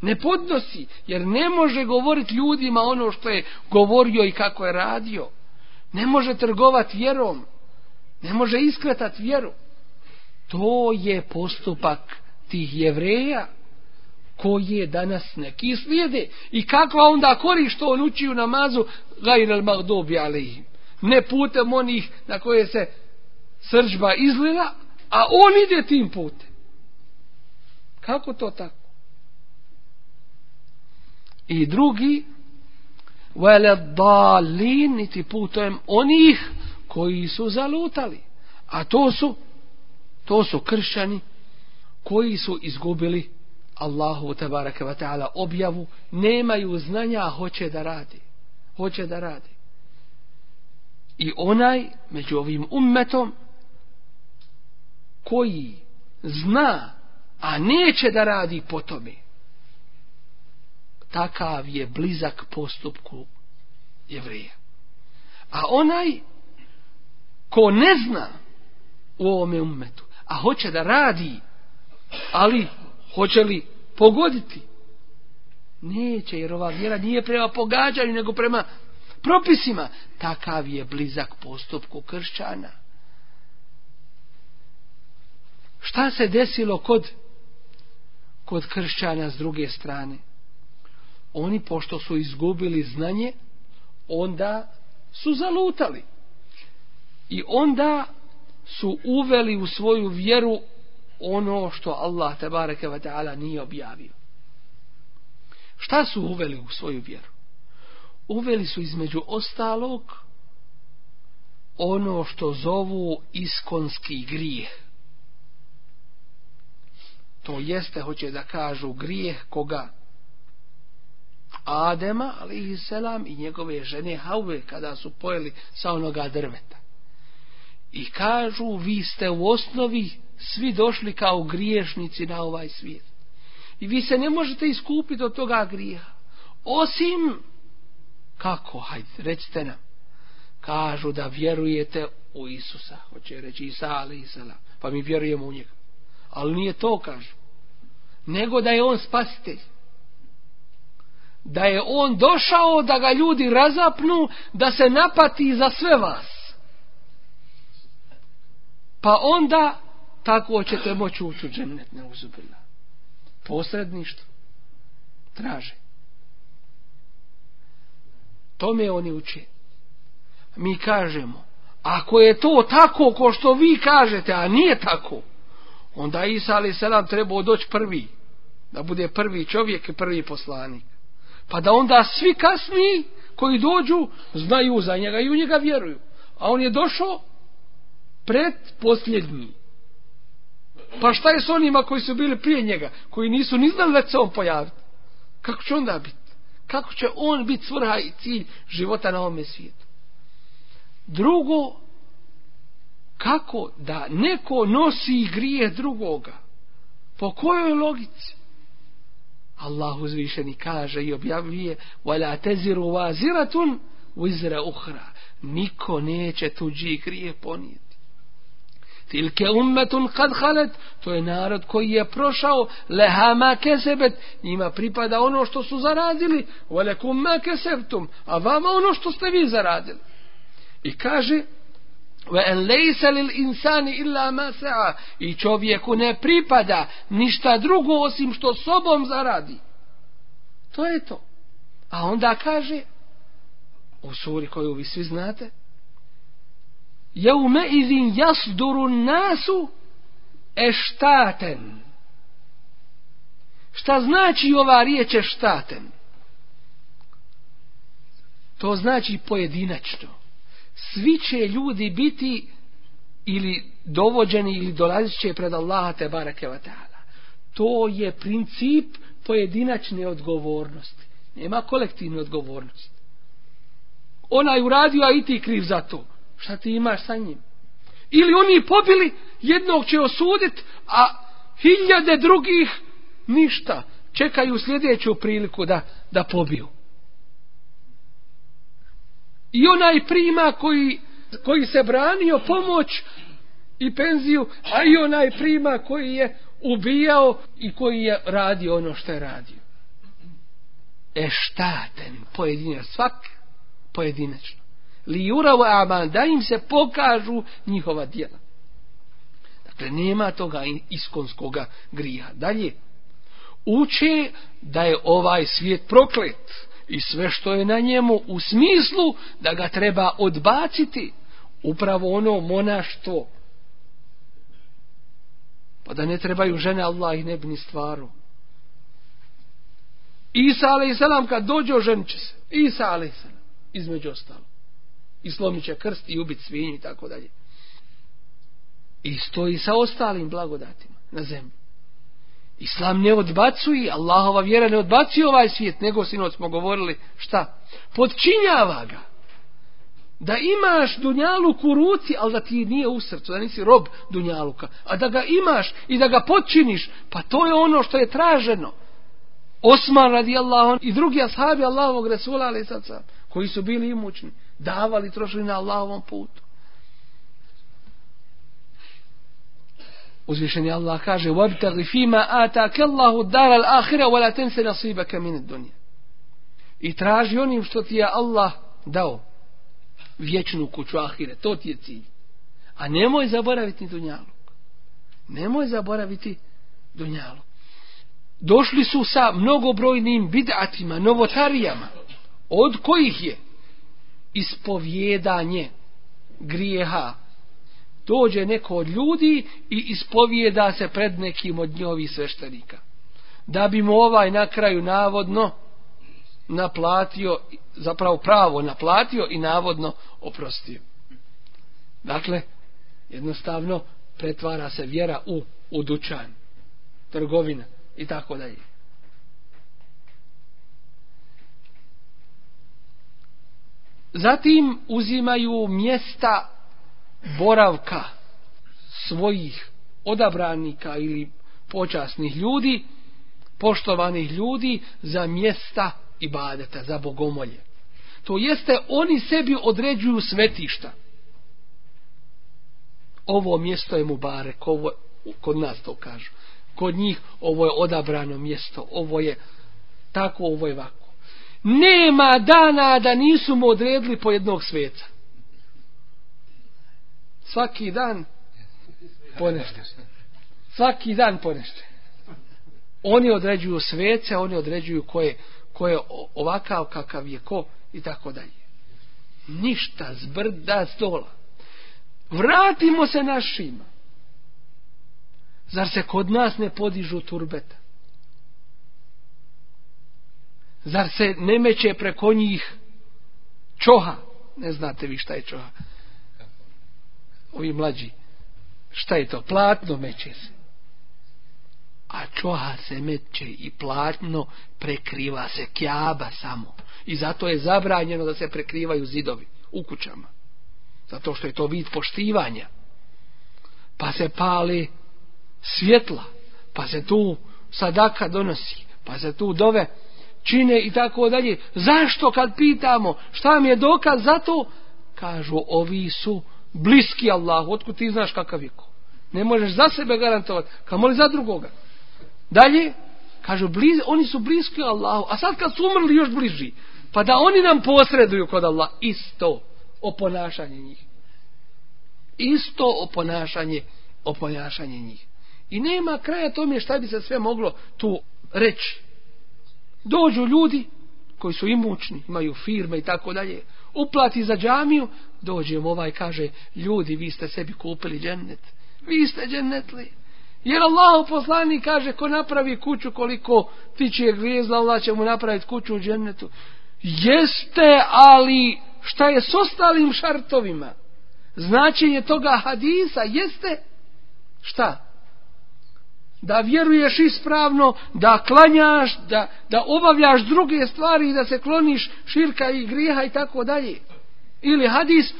Ne podnosi, jer ne može govoriti ljudima ono što je govorio i kako je radio. Ne može trgovati vjerom. Ne može iskretati vjeru. To je postupak tih jevreja koje danas neki slijede. I kakva onda kori što on uči u namazu gajrel magdobi alihim. Ne putem onih na koje se sržba izlila, a on ide tim putem. Kako to tako? I drugi, vele dalin, niti putem onih koji su zalutali. A to su, to su kršćani koji su izgubili Allahu tabaraka wa ta'ala objavu, nemaju znanja, a hoće da radi. Hoće da radi. I onaj među ovim ummetom koji zna, a neće da radi po tome, takav je blizak postupku jevreja. A onaj ko ne zna u ovome umetu, a hoće da radi, ali hoće li pogoditi? Neće, jer ova vjera nije prema pogađanju, nego prema propisima. Takav je blizak postupku kršćana. Šta se desilo kod kod kršćana s druge strane? Oni, pošto su izgubili znanje, onda su zalutali. I onda su uveli u svoju vjeru ono što Allah tabaraka wa ta'ala nije objavio. Šta su uveli u svoju vjeru? Uveli su između ostalog ono što zovu iskonski grijeh. To jeste, hoće da kažu, grijeh koga Adema, ali i selam, i njegove žene Hauve, kada su pojeli sa onoga drveta. I kažu, vi ste u osnovi svi došli kao griješnici na ovaj svijet. I vi se ne možete iskupiti od toga grija. Osim, kako, hajde, recite nam, kažu da vjerujete u Isusa, hoće reći Isa, ali Isala, pa mi vjerujemo u njega. Ali nije to, kažu. Nego da je on spasitelj. Da je on došao da ga ljudi razapnu, da se napati za sve vas. Pa onda tako ćete moći ući u džennet neuzubila. Posredništvo traže. Tome oni uče. Mi kažemo, ako je to tako ko što vi kažete, a nije tako, onda Isa ali selam trebao doći prvi, da bude prvi čovjek i prvi poslanik. Pa da onda svi kasniji koji dođu znaju za njega i u njega vjeruju. A on je došao pred posljednji. Pa šta je s onima koji su bili prije njega, koji nisu ni znali da će se on pojaviti? Kako će onda biti? Kako će on biti svrha i cilj života na ovome svijetu? Drugo, kako da neko nosi grije drugoga? Po kojoj logici? Allah uzvišeni kaže i objavljuje wala taziru waziratun wizra ukhra. Niko neće tuđi grije ponijeti. tilke ummatun kad halet to je narod koji je prošao lehama kesebet. Njima pripada ono što su zaradili. Walakum ma kesebtum. A vama ono što ste vi zaradili. I kaže ve en lejse lil insani illa ma sa'a, i čovjeku ne pripada ništa drugo osim što sobom zaradi. To je to. A onda kaže, u suri koju vi svi znate, jeume izin jasduru nasu eštaten. Šta znači ova riječ eštaten? To znači pojedinačno. Svi će ljudi biti ili dovođeni ili dolazit će pred Allaha te barake wa ta'ala. To je princip pojedinačne odgovornosti. Nema kolektivne odgovornosti. Ona je uradio, a i ti kriv za to. Šta ti imaš sa njim? Ili oni pobili, jednog će osudit, a hiljade drugih ništa. Čekaju sljedeću priliku da, da pobiju. I onaj prima koji, koji se branio pomoć i penziju, a i onaj prima koji je ubijao i koji je radio ono što je radio. Eštaten, pojedinac, svak pojedinačno li juravo aman, da im se pokažu njihova djela. Dakle, nema toga iskonskoga grija. Dalje, uče da je ovaj svijet proklet i sve što je na njemu u smislu da ga treba odbaciti upravo ono monaštvo pa da ne trebaju žene Allah i nebni stvaru Isa a.s. kad dođe oženit će se Isa a.s. između ostalo i slomit će krst i ubit svinju i tako dalje. I stoji sa ostalim blagodatima na zemlji. Islam ne odbacuje, Allahova vjera ne odbacuje ovaj svijet, nego sinoć smo govorili šta? Podčinjava ga. Da imaš dunjaluk u ruci, ali da ti nije u srcu, da nisi rob dunjaluka. A da ga imaš i da ga podčiniš, pa to je ono što je traženo. Osman radi Allah i drugi ashabi Allahovog Resula, ali sad sam, koji su bili imućni davali, trošili na Allahovom putu. uzvišeni Allah kaže وَبْتَغِ فِيمَا آتَاكَ اللَّهُ دَارَ الْآخِرَ وَلَا تَنْسَ نَصِيبَكَ مِنَ الدُّنْيَا i traži onim što ti je Allah dao vječnu kuću ahire, to ti je cilj. A nemoj zaboraviti ni nemoj zaboraviti dunjalog došli su sa mnogobrojnim bidatima, novotarijama od kojih je ispovjedanje grijeha Dođe neko od ljudi i ispovijeda se pred nekim od njovi sveštenika. Da bi mu ovaj na kraju navodno naplatio, zapravo pravo naplatio i navodno oprostio. Dakle, jednostavno pretvara se vjera u, u dućan, trgovina i tako dalje. Zatim uzimaju mjesta boravka svojih odabranika ili počasnih ljudi, poštovanih ljudi za mjesta ibadeta, za bogomolje. To jeste, oni sebi određuju svetišta. Ovo mjesto je Mubarek, ovo, kod nas to kažu. Kod njih ovo je odabrano mjesto, ovo je tako, ovo je vako nema dana da nisu mu odredili po jednog sveca. Svaki dan ponešte. Svaki dan ponešte. Oni određuju svece, oni određuju ko je, ko je ovakav kakav je ko i tako dalje. Ništa zbrda zdola. Vratimo se našima. Zar se kod nas ne podižu turbeta? Zar se ne meće preko njih čoha? Ne znate vi šta je čoha. Ovi mlađi. Šta je to? Platno meće se. A čoha se meće i platno prekriva se kjaba samo. I zato je zabranjeno da se prekrivaju zidovi u kućama. Zato što je to vid poštivanja. Pa se pali svjetla. Pa se tu sadaka donosi. Pa se tu dove čine i tako dalje. Zašto kad pitamo šta mi je dokaz za to? Kažu ovi su bliski Allahu. Otkud ti znaš kakav je ko? Ne možeš za sebe garantovati, kamo li za drugoga. Dalje, kažu, bliz, oni su bliski Allahu, a sad kad su umrli još bliži, pa da oni nam posreduju kod Allah, isto o ponašanje njih. Isto o ponašanje, o ponašanje njih. I nema kraja tome šta bi se sve moglo tu reći. Dođu ljudi koji su imućni, imaju firme i tako dalje, uplati za džamiju, dođe mu ovaj kaže, ljudi, vi ste sebi kupili džennet. Vi ste džennetli. Jer Allah poslani kaže, ko napravi kuću koliko tiče grijezla, Allah će mu napraviti kuću u džennetu. Jeste, ali šta je s ostalim šartovima? Značenje toga hadisa jeste šta? Da vjeruješ ispravno, da klanjaš, da, da obavljaš druge stvari i da se kloniš širka i grijeha i tako dalje. Ili hadis,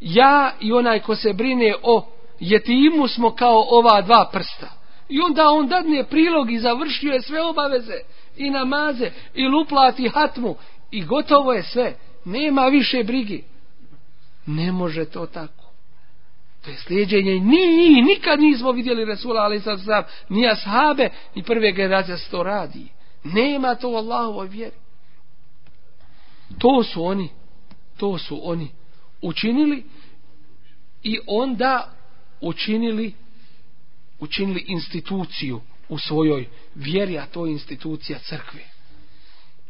ja i onaj ko se brine o jetimu smo kao ova dva prsta. I onda on dadne prilog i završio je sve obaveze i namaze i luplati hatmu i gotovo je sve. Nema više brigi. Ne može to tako. To je slijedjenje. Ni, ni, nikad nismo vidjeli Resula, ali sad sam, ni ashabe, ni prve generacije se to radi. Nema to u Allahovoj vjeri. To su oni, to su oni učinili i onda učinili učinili instituciju u svojoj vjeri, a to je institucija crkve.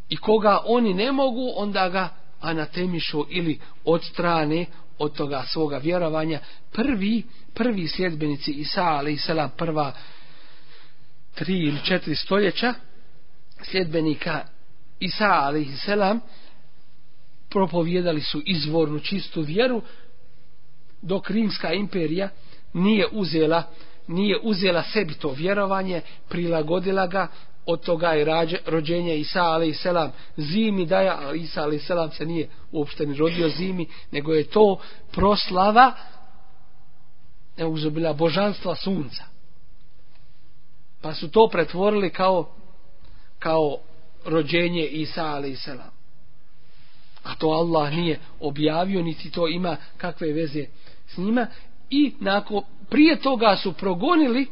I koga oni ne mogu, onda ga anatemišu ili odstrane od toga svoga vjerovanja. Prvi, prvi sljedbenici Isa, ali i selam, prva tri ili četiri stoljeća sljedbenika Isa, ali i selam, propovjedali su izvornu čistu vjeru, dok Rimska imperija nije uzela nije uzela sebi to vjerovanje, prilagodila ga, od toga je rađe, rođenje Isa alaih selam zimi daja, a Isa alaih selam se nije uopšte ni rodio zimi, nego je to proslava neuzobila božanstva sunca. Pa su to pretvorili kao kao rođenje Isa alaih selam. A to Allah nije objavio, niti to ima kakve veze s njima. I nakon, prije toga su progonili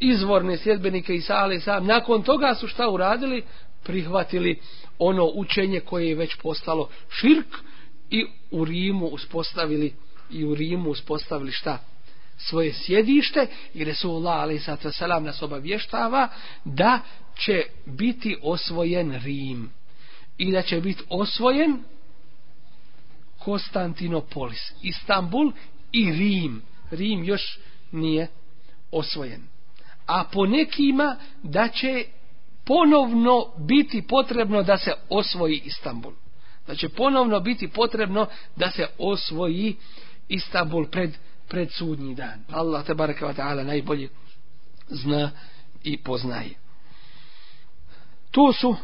izvorne sljedbenike Isa ali sam. Nakon toga su šta uradili? Prihvatili ono učenje koje je već postalo širk i u Rimu uspostavili i u Rimu uspostavili šta? svoje sjedište i Resulullah alaih selam nas obavještava da će biti osvojen Rim i da će biti osvojen Konstantinopolis, Istanbul i Rim. Rim još nije osvojen. A po nekima da će ponovno biti potrebno da se osvoji Istanbul. Da će ponovno biti potrebno da se osvoji Istanbul pred, pred sudnji dan. Allah te baraka wa ta'ala najbolje zna i poznaje. To su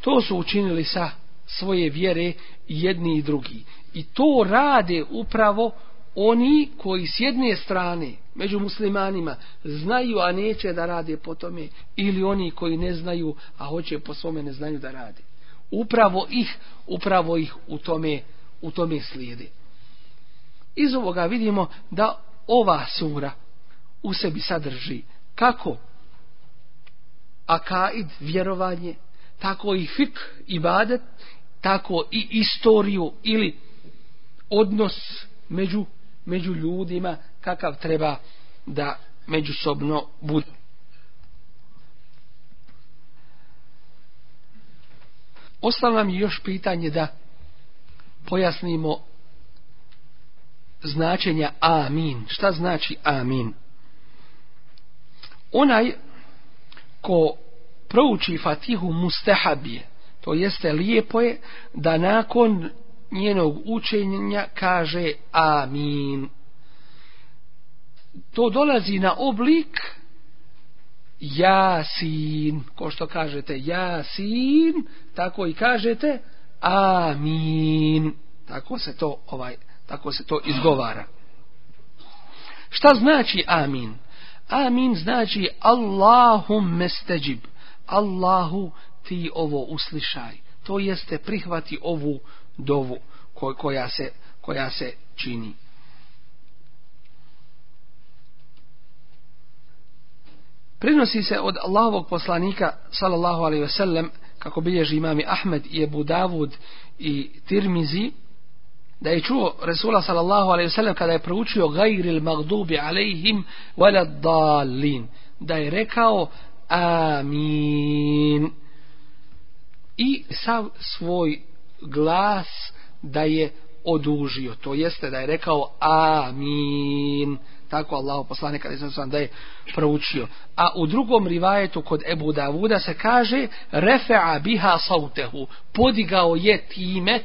to su učinili sa svoje vjere jedni i drugi. I to rade upravo oni koji s jedne strane među muslimanima znaju, a neće da rade po tome, ili oni koji ne znaju, a hoće po svome ne znaju da rade. Upravo ih, upravo ih u tome, u tome slijede. Iz ovoga vidimo da ova sura u sebi sadrži kako akaid, vjerovanje, tako i fik, ibadet, tako i istoriju ili odnos među, među ljudima kakav treba da međusobno bude. Ostalo nam je još pitanje da pojasnimo značenja amin. Šta znači amin? Onaj ko prouči Fatihu mustahabije. To jeste lijepo je da nakon njenog učenja kaže amin. To dolazi na oblik jasin. Ko što kažete jasin, tako i kažete amin. Tako se to ovaj tako se to izgovara. Šta znači amin? Amin znači Allahum steđib. Allahu ti ovo uslišaj. To jeste prihvati ovu dovu koja se, koja se čini. Prenosi se od Allahovog poslanika, sallallahu alaihi ve sellem, kako bilježi imami Ahmed i Ebu Davud i Tirmizi, da je čuo Resula sallallahu alaihi sellem kada je proučio gajril magdubi alaihim walad dalin da je rekao amin i sav svoj glas da je odužio to jeste da je rekao amin. Tako Allah poslanik ali sam da je proučio. A u drugom rivajetu kod Ebu Davuda se kaže refa'a biha sautehu podigao je time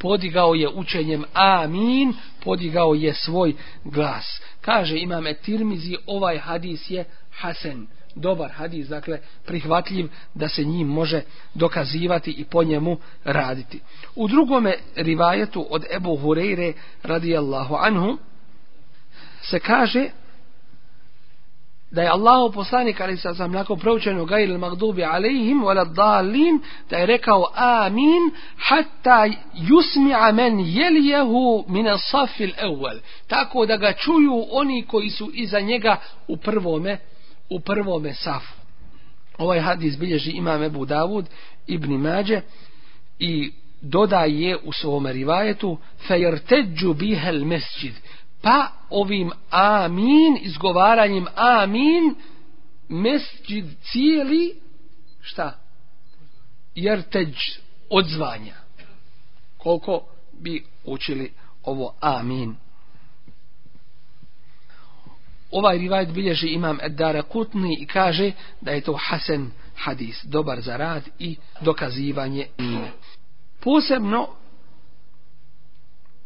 podigao je učenjem amin, podigao je svoj glas. Kaže imam Tirmizi, ovaj hadis je hasen, dobar hadis, dakle prihvatljiv da se njim može dokazivati i po njemu raditi. U drugome rivajetu od Ebu Hureyre radijallahu anhu se kaže da je Allahu poslanik ali sa sam nakon proučenog gajil magdubi alejhim wala dalin da je rekao amin hatta yusmi'a man yalihu min as-saf al-awwal tako da ga čuju oni koji su iza njega u prvome u prvome safu ovaj hadis bilježi imam Ebu Davud ibn Mađe i dodaje u svom rivajetu fejrteđu bihel mesđid pa ovim amin, izgovaranjem amin, mesđid cijeli, šta? Jerteđ odzvanja. Koliko bi učili ovo amin. Ovaj rivajet bilježi imam Eddara Kutni i kaže da je to Hasan hadis, dobar za rad i dokazivanje njime. Posebno,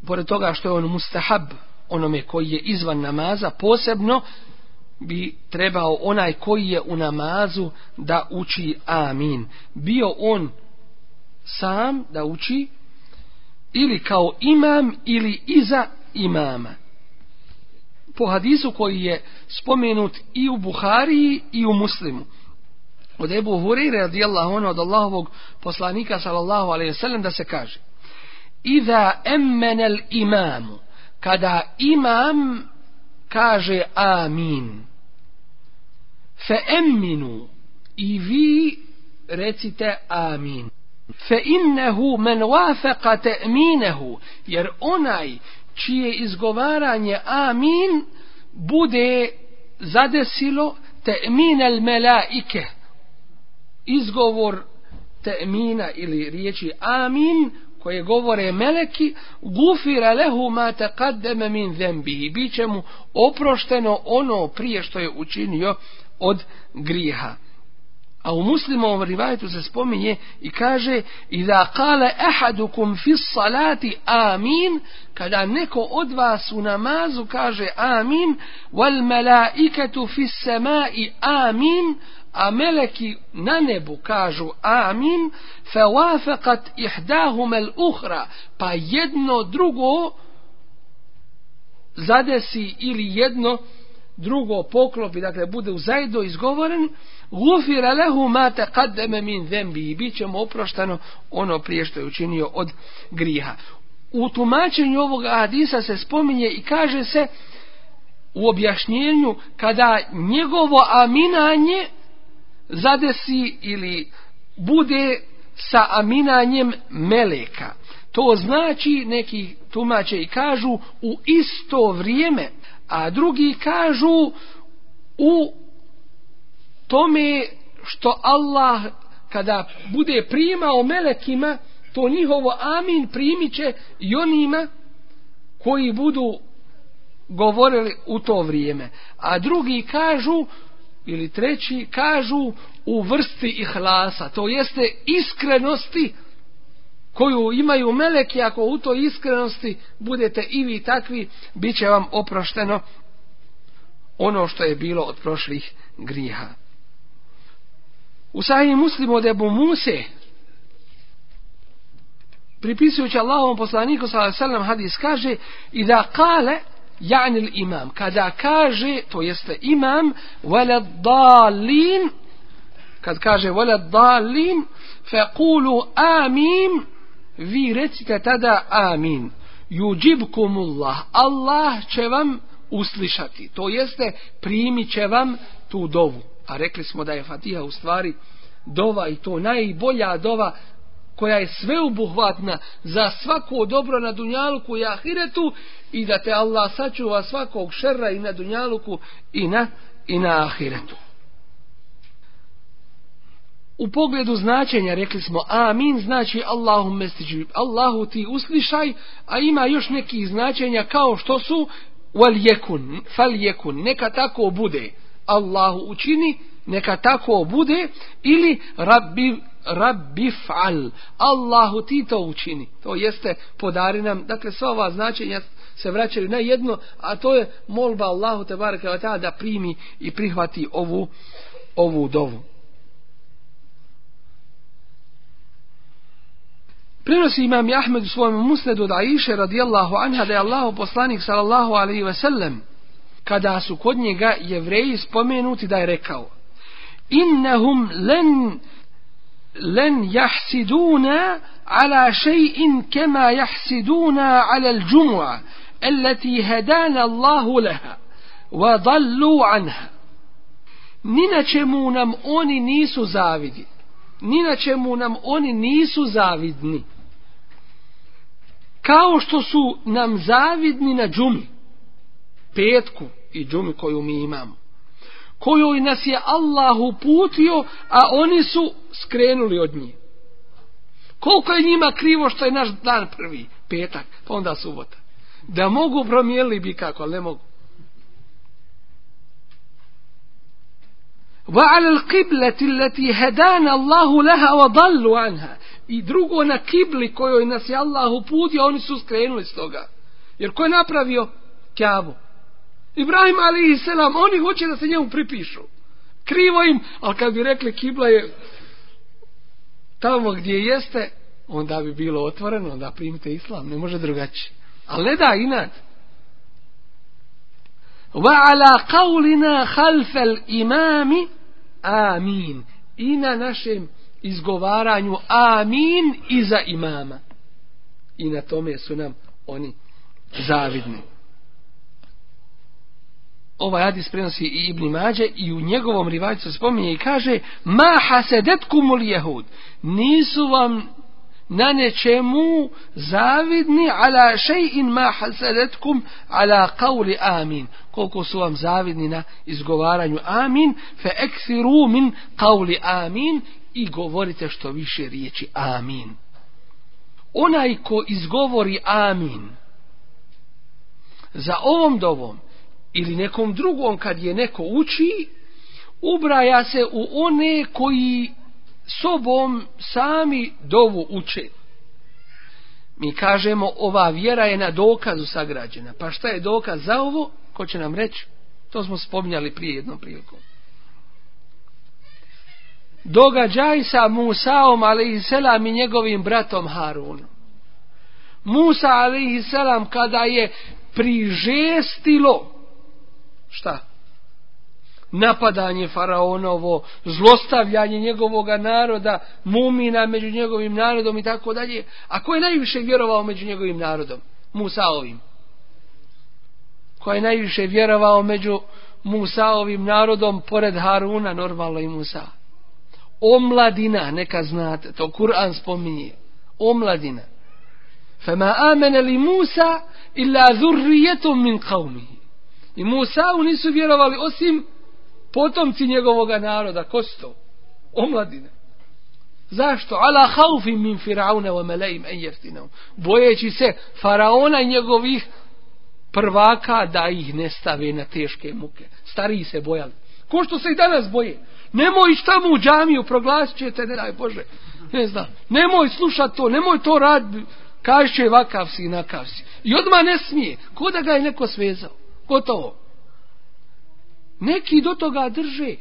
pored toga što je on mustahab, onome koji je izvan namaza, posebno bi trebao onaj koji je u namazu da uči amin. Bio on sam da uči ili kao imam ili iza imama. Po hadisu koji je spomenut i u Buhariji i u Muslimu. Od Ebu Hureyre radijallahu ono od Allahovog poslanika sallallahu alaihi sallam da se kaže Iza emmenel imamu kada imam kaže amin fe emminu i vi recite amin fe innehu men wafeqa te'minehu jer onaj čije izgovaranje amin bude zadesilo te'minel melaike. Izgovor te'mina ili riječi amin koje govore meleki gufira lehu ma taqaddama min dhanbihi biće mu oprošteno ono prije što je učinio od griha a u muslimovom rivajetu se spominje i kaže iza kale ahadukum fi salati amin kada neko od vas u namazu kaže amin wal malaikatu fi semai amin a meleki na nebu kažu amin fa wafaqat ihdahuma al-ukhra pa jedno drugo zadesi ili jedno drugo poklopi dakle bude u zajdo izgovoren gufira lehu ma taqaddama min dhanbi i biće mu oprošteno ono prije što je učinio od griha u tumačenju ovog hadisa se spominje i kaže se u objašnjenju kada njegovo aminanje zadesi ili bude sa aminanjem meleka. To znači neki tumače i kažu u isto vrijeme, a drugi kažu u tome što Allah kada bude primao melekima, to njihovo amin primiće i onima koji budu govorili u to vrijeme. A drugi kažu ili treći kažu u vrsti ihlasa, to jeste iskrenosti koju imaju meleki ako u toj iskrenosti budete i vi takvi bit će vam oprošteno ono što je bilo od prošlih griha. U sahih muslimu od Ebu Muse pripisujući Allahovom poslaniku sallam hadis kaže i da kale janil imam kada kaže to jeste imam velad dalin kad kaže velad dalin fe kulu amim vi recite tada amin. Yujibkumullah Allah će vam uslišati. To jeste primit će vam tu dovu. A rekli smo da je Fatiha u stvari dova i to najbolja dova koja je sveubuhvatna za svako dobro na Dunjaluku i Ahiretu i da te Allah sačuva svakog šerra i na Dunjaluku i na, i na Ahiretu. U pogledu značenja rekli smo amin znači Allahu mestiđi, Allahu ti uslišaj, a ima još neki značenja kao što su wal yekun, fal yekun, neka tako bude. Allahu učini, neka tako bude. Ili rabbi rabbi fa'al Allahu ti to učini. To jeste podari nam dakle sva ova značenja se vraćaju na jedno a to je molba Allahu te bareke da primi i prihvati ovu ovu dovu. Prenosi imam Ahmed u svojom musnedu da iše radijallahu anha da je Allah poslanik sallallahu alaihi ve sellem kada su kod njega jevreji spomenuti da je rekao innahum len len jahsiduna ala še'in kema jahsiduna ala l'đumu'a التي هدانا الله لها وضلوا عنها ni na čemu nam oni nisu zavidi ni na čemu nam oni nisu zavidni kao što su nam zavidni na džumi petku i džumi koju mi imamo kojoj nas je Allah uputio a oni su skrenuli od nje koliko je njima krivo što je naš dan prvi petak pa onda subota da mogu promijenili bi kako ali ne mogu وعلى القبلة التي هدانا الله لها وضلوا عنها i drugo na kibli kojoj nas je Allah uputio, oni su skrenuli s toga. Jer ko je napravio kjavu? Ibrahim ali selam, oni hoće da se njemu pripišu. Krivo im, ali kad bi rekli kibla je tamo gdje jeste, onda bi bilo otvoreno, onda primite islam, ne može drugačije. Ali ne da, inad. Wa ala qawlina khalfal imami amin. I na našem izgovaranju amin iza imama. I na tome su nam oni zavidni. Ovaj hadis prenosi i Ibn Mađe i u njegovom rivajcu se spominje i kaže ma hasedetkumul jehud nisu vam na nečemu zavidni ala še'in ma hasedetkum ala qavli amin koliko su vam zavidni na izgovaranju amin fe ekthiru min qavli amin i govorite što više riječi amin. Onaj ko izgovori amin za ovom dovom ili nekom drugom kad je neko uči, ubraja se u one koji sobom sami dovu uče. Mi kažemo ova vjera je na dokazu sagrađena. Pa šta je dokaz za ovo? Ko će nam reći? To smo spominjali prije jednom prilikom događaj sa Musaom alaihisselam i njegovim bratom Harunom. Musa alaihisselam kada je prižestilo šta? Napadanje faraonovo, zlostavljanje njegovog naroda, mumina među njegovim narodom i tako dalje. A ko je najviše vjerovao među njegovim narodom? Musaovim. Ko je najviše vjerovao među Musaovim narodom pored Haruna, normalno i Musa? Omladina, neka znate, to Kur'an spominje, omladina. Fema amene li Musa illa zurrijetom min qavmihi. I Musa nisu vjerovali osim potomci njegovog naroda, ko su to? Omladina. Zašto? Ala haufi min firauna wa meleim en jertinam. Bojeći se faraona i njegovih prvaka da ih ne stave na teške muke. Stariji se bojali. Ko što se i danas boje? Nemoj ići tamo u džamiju, proglasit ćete, ne daj Bože. Ne znam, nemoj slušat to, nemoj to raditi. Kažeš će vakav si i nakav si. I odmah ne smije. Ko da ga je neko svezao? Gotovo. Neki do toga drže.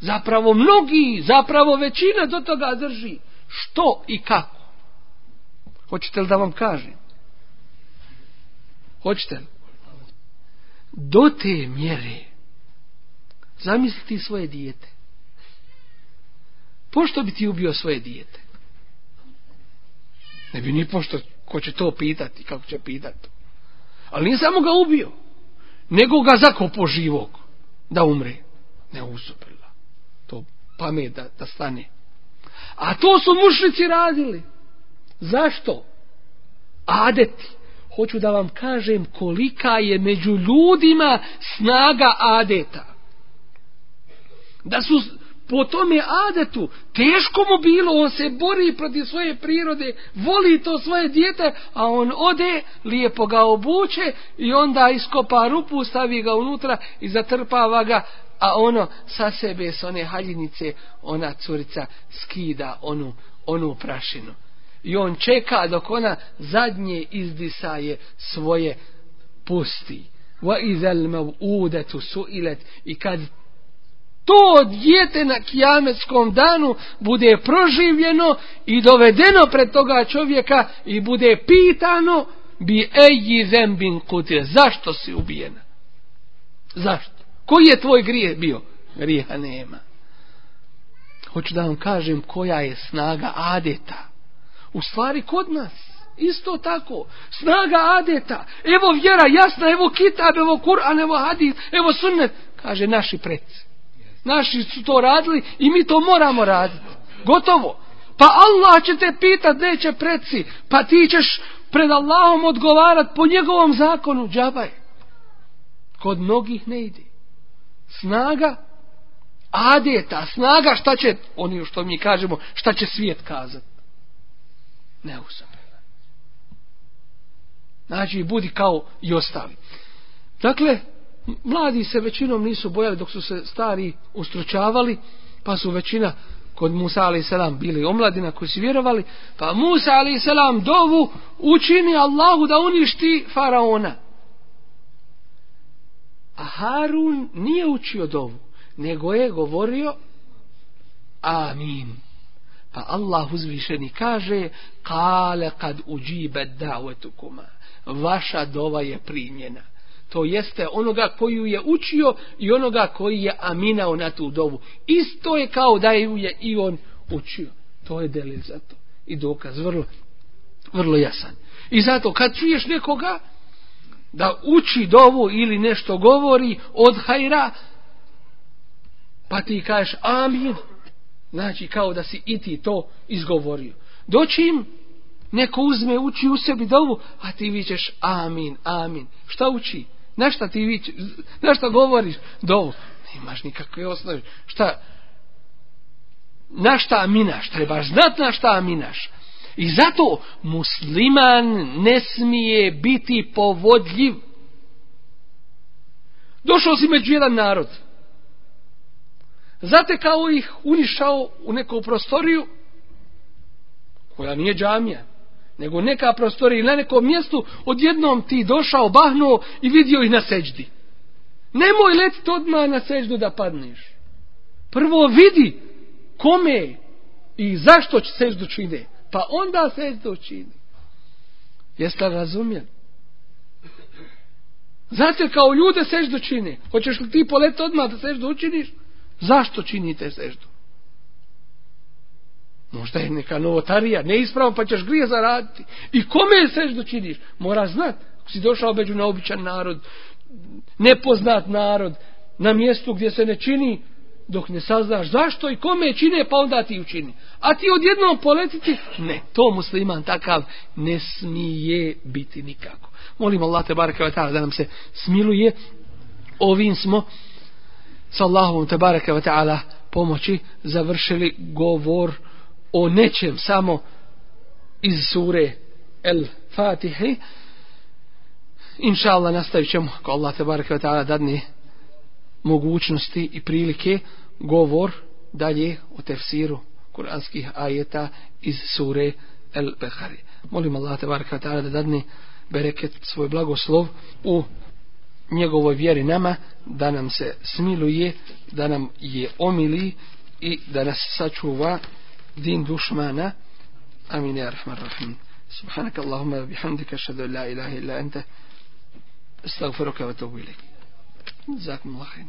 Zapravo mnogi, zapravo većina do toga drži. Što i kako? Hoćete li da vam kažem? Hoćete li? Do te mjere zamisliti svoje dijete pošto bi ti ubio svoje dijete? Ne bi ni pošto ko će to pitati, kako će pitati. Ali nije samo ga ubio, nego ga zakopo živog, da umre. Ne uzupila. pamet da, da stane. A to su mušnici radili. Zašto? Adeti. Hoću da vam kažem kolika je među ljudima snaga adeta. Da su po tome adetu, teško mu bilo, on se bori protiv svoje prirode, voli to svoje dijete, a on ode, lijepo ga obuče i onda iskopa rupu, stavi ga unutra i zatrpava ga, a ono sa sebe s one haljinice, ona curica skida onu, onu prašinu. I on čeka dok ona zadnje izdisaje svoje pusti. Wa izal mav'udatu su'ilet i kad to dijete na kijametskom danu bude proživljeno i dovedeno pred toga čovjeka i bude pitano bi eji zembin kutije. Zašto si ubijena? Zašto? Koji je tvoj grije bio? Grijeha nema. Hoću da vam kažem koja je snaga adeta. U stvari kod nas. Isto tako. Snaga adeta. Evo vjera jasna, evo kitab, evo Kur'an, evo hadis, evo sunnet. Kaže naši predci. Naši su to radili i mi to moramo raditi. Gotovo. Pa Allah će te pitat, neće preci. Pa ti ćeš pred Allahom odgovarat po njegovom zakonu. Džabaj. Kod mnogih ne ide. Snaga adeta, snaga šta će, oni što mi kažemo, šta će svijet kazat. Ne usamljena. Znači, budi kao i ostali. Dakle, mladi se većinom nisu bojali dok su se stari ustručavali, pa su većina kod Musa a.s. bili omladina koji su vjerovali, pa Musa a.s. dovu učini Allahu da uništi faraona. A Harun nije učio dovu, nego je govorio Amin. Pa Allah uzvišeni kaže Kale kad uđibe davetukuma. Vaša dova je primjena to jeste onoga koju je učio i onoga koji je aminao na tu dovu. Isto je kao da ju je i on učio. To je delil za to. I dokaz vrlo, vrlo jasan. I zato kad čuješ nekoga da uči dovu ili nešto govori od hajra, pa ti kažeš amin, znači kao da si i ti to izgovorio. Doći im, neko uzme, uči u sebi dovu, a ti vićeš amin, amin. Šta uči? Na šta ti vić, na šta govoriš? Dovu. Nemaš nikakve osnove. Šta? Na šta aminaš? Trebaš znat na šta aminaš. I zato musliman ne smije biti povodljiv. Došao si među jedan narod. Zatekao ih, unišao u neku prostoriju koja nije džamija nego neka prostorija na nekom mjestu, odjednom ti došao, bahnuo i vidio ih na seđdi. Nemoj letiti odmah na seđdu da padneš. Prvo vidi kome i zašto će seđdu čine. Pa onda seđdu čini. Jeste li razumijen? Znate, kao ljude seždu čine. Hoćeš li ti poleti odmah da seždu učiniš? Zašto činite seždu? Možda je neka novotarija, neispravo pa ćeš grije zaraditi. I kome je seždu činiš? Mora znat. Ako si došao među neobičan narod, nepoznat narod, na mjestu gdje se ne čini, dok ne saznaš zašto i kome je čine, pa onda ti učini. A ti odjednom poletiti, ne, to musliman takav ne smije biti nikako. Molim Allah te bareke da nam se smiluje. Ovim smo sa Allahom te taala pomoći završili govor o nečem samo iz sure El Fatihe inša Allah nastavit ćemo ako Allah te barek wa ta'ala dadne mogućnosti i prilike govor dalje o tefsiru kuranskih ajeta iz sure El Behari molim Allah te barek wa ta'ala da dadne bereket svoj blagoslov u njegovoj vjeri nama da nam se smiluje da nam je omili i da nas sačuva دين دوشمانا آمين يا رحمن الرحيم. سبحانك اللهم بحمدك أشهد أن لا إله إلا أنت أستغفرك وأتوب إليك. جزاكم الله خير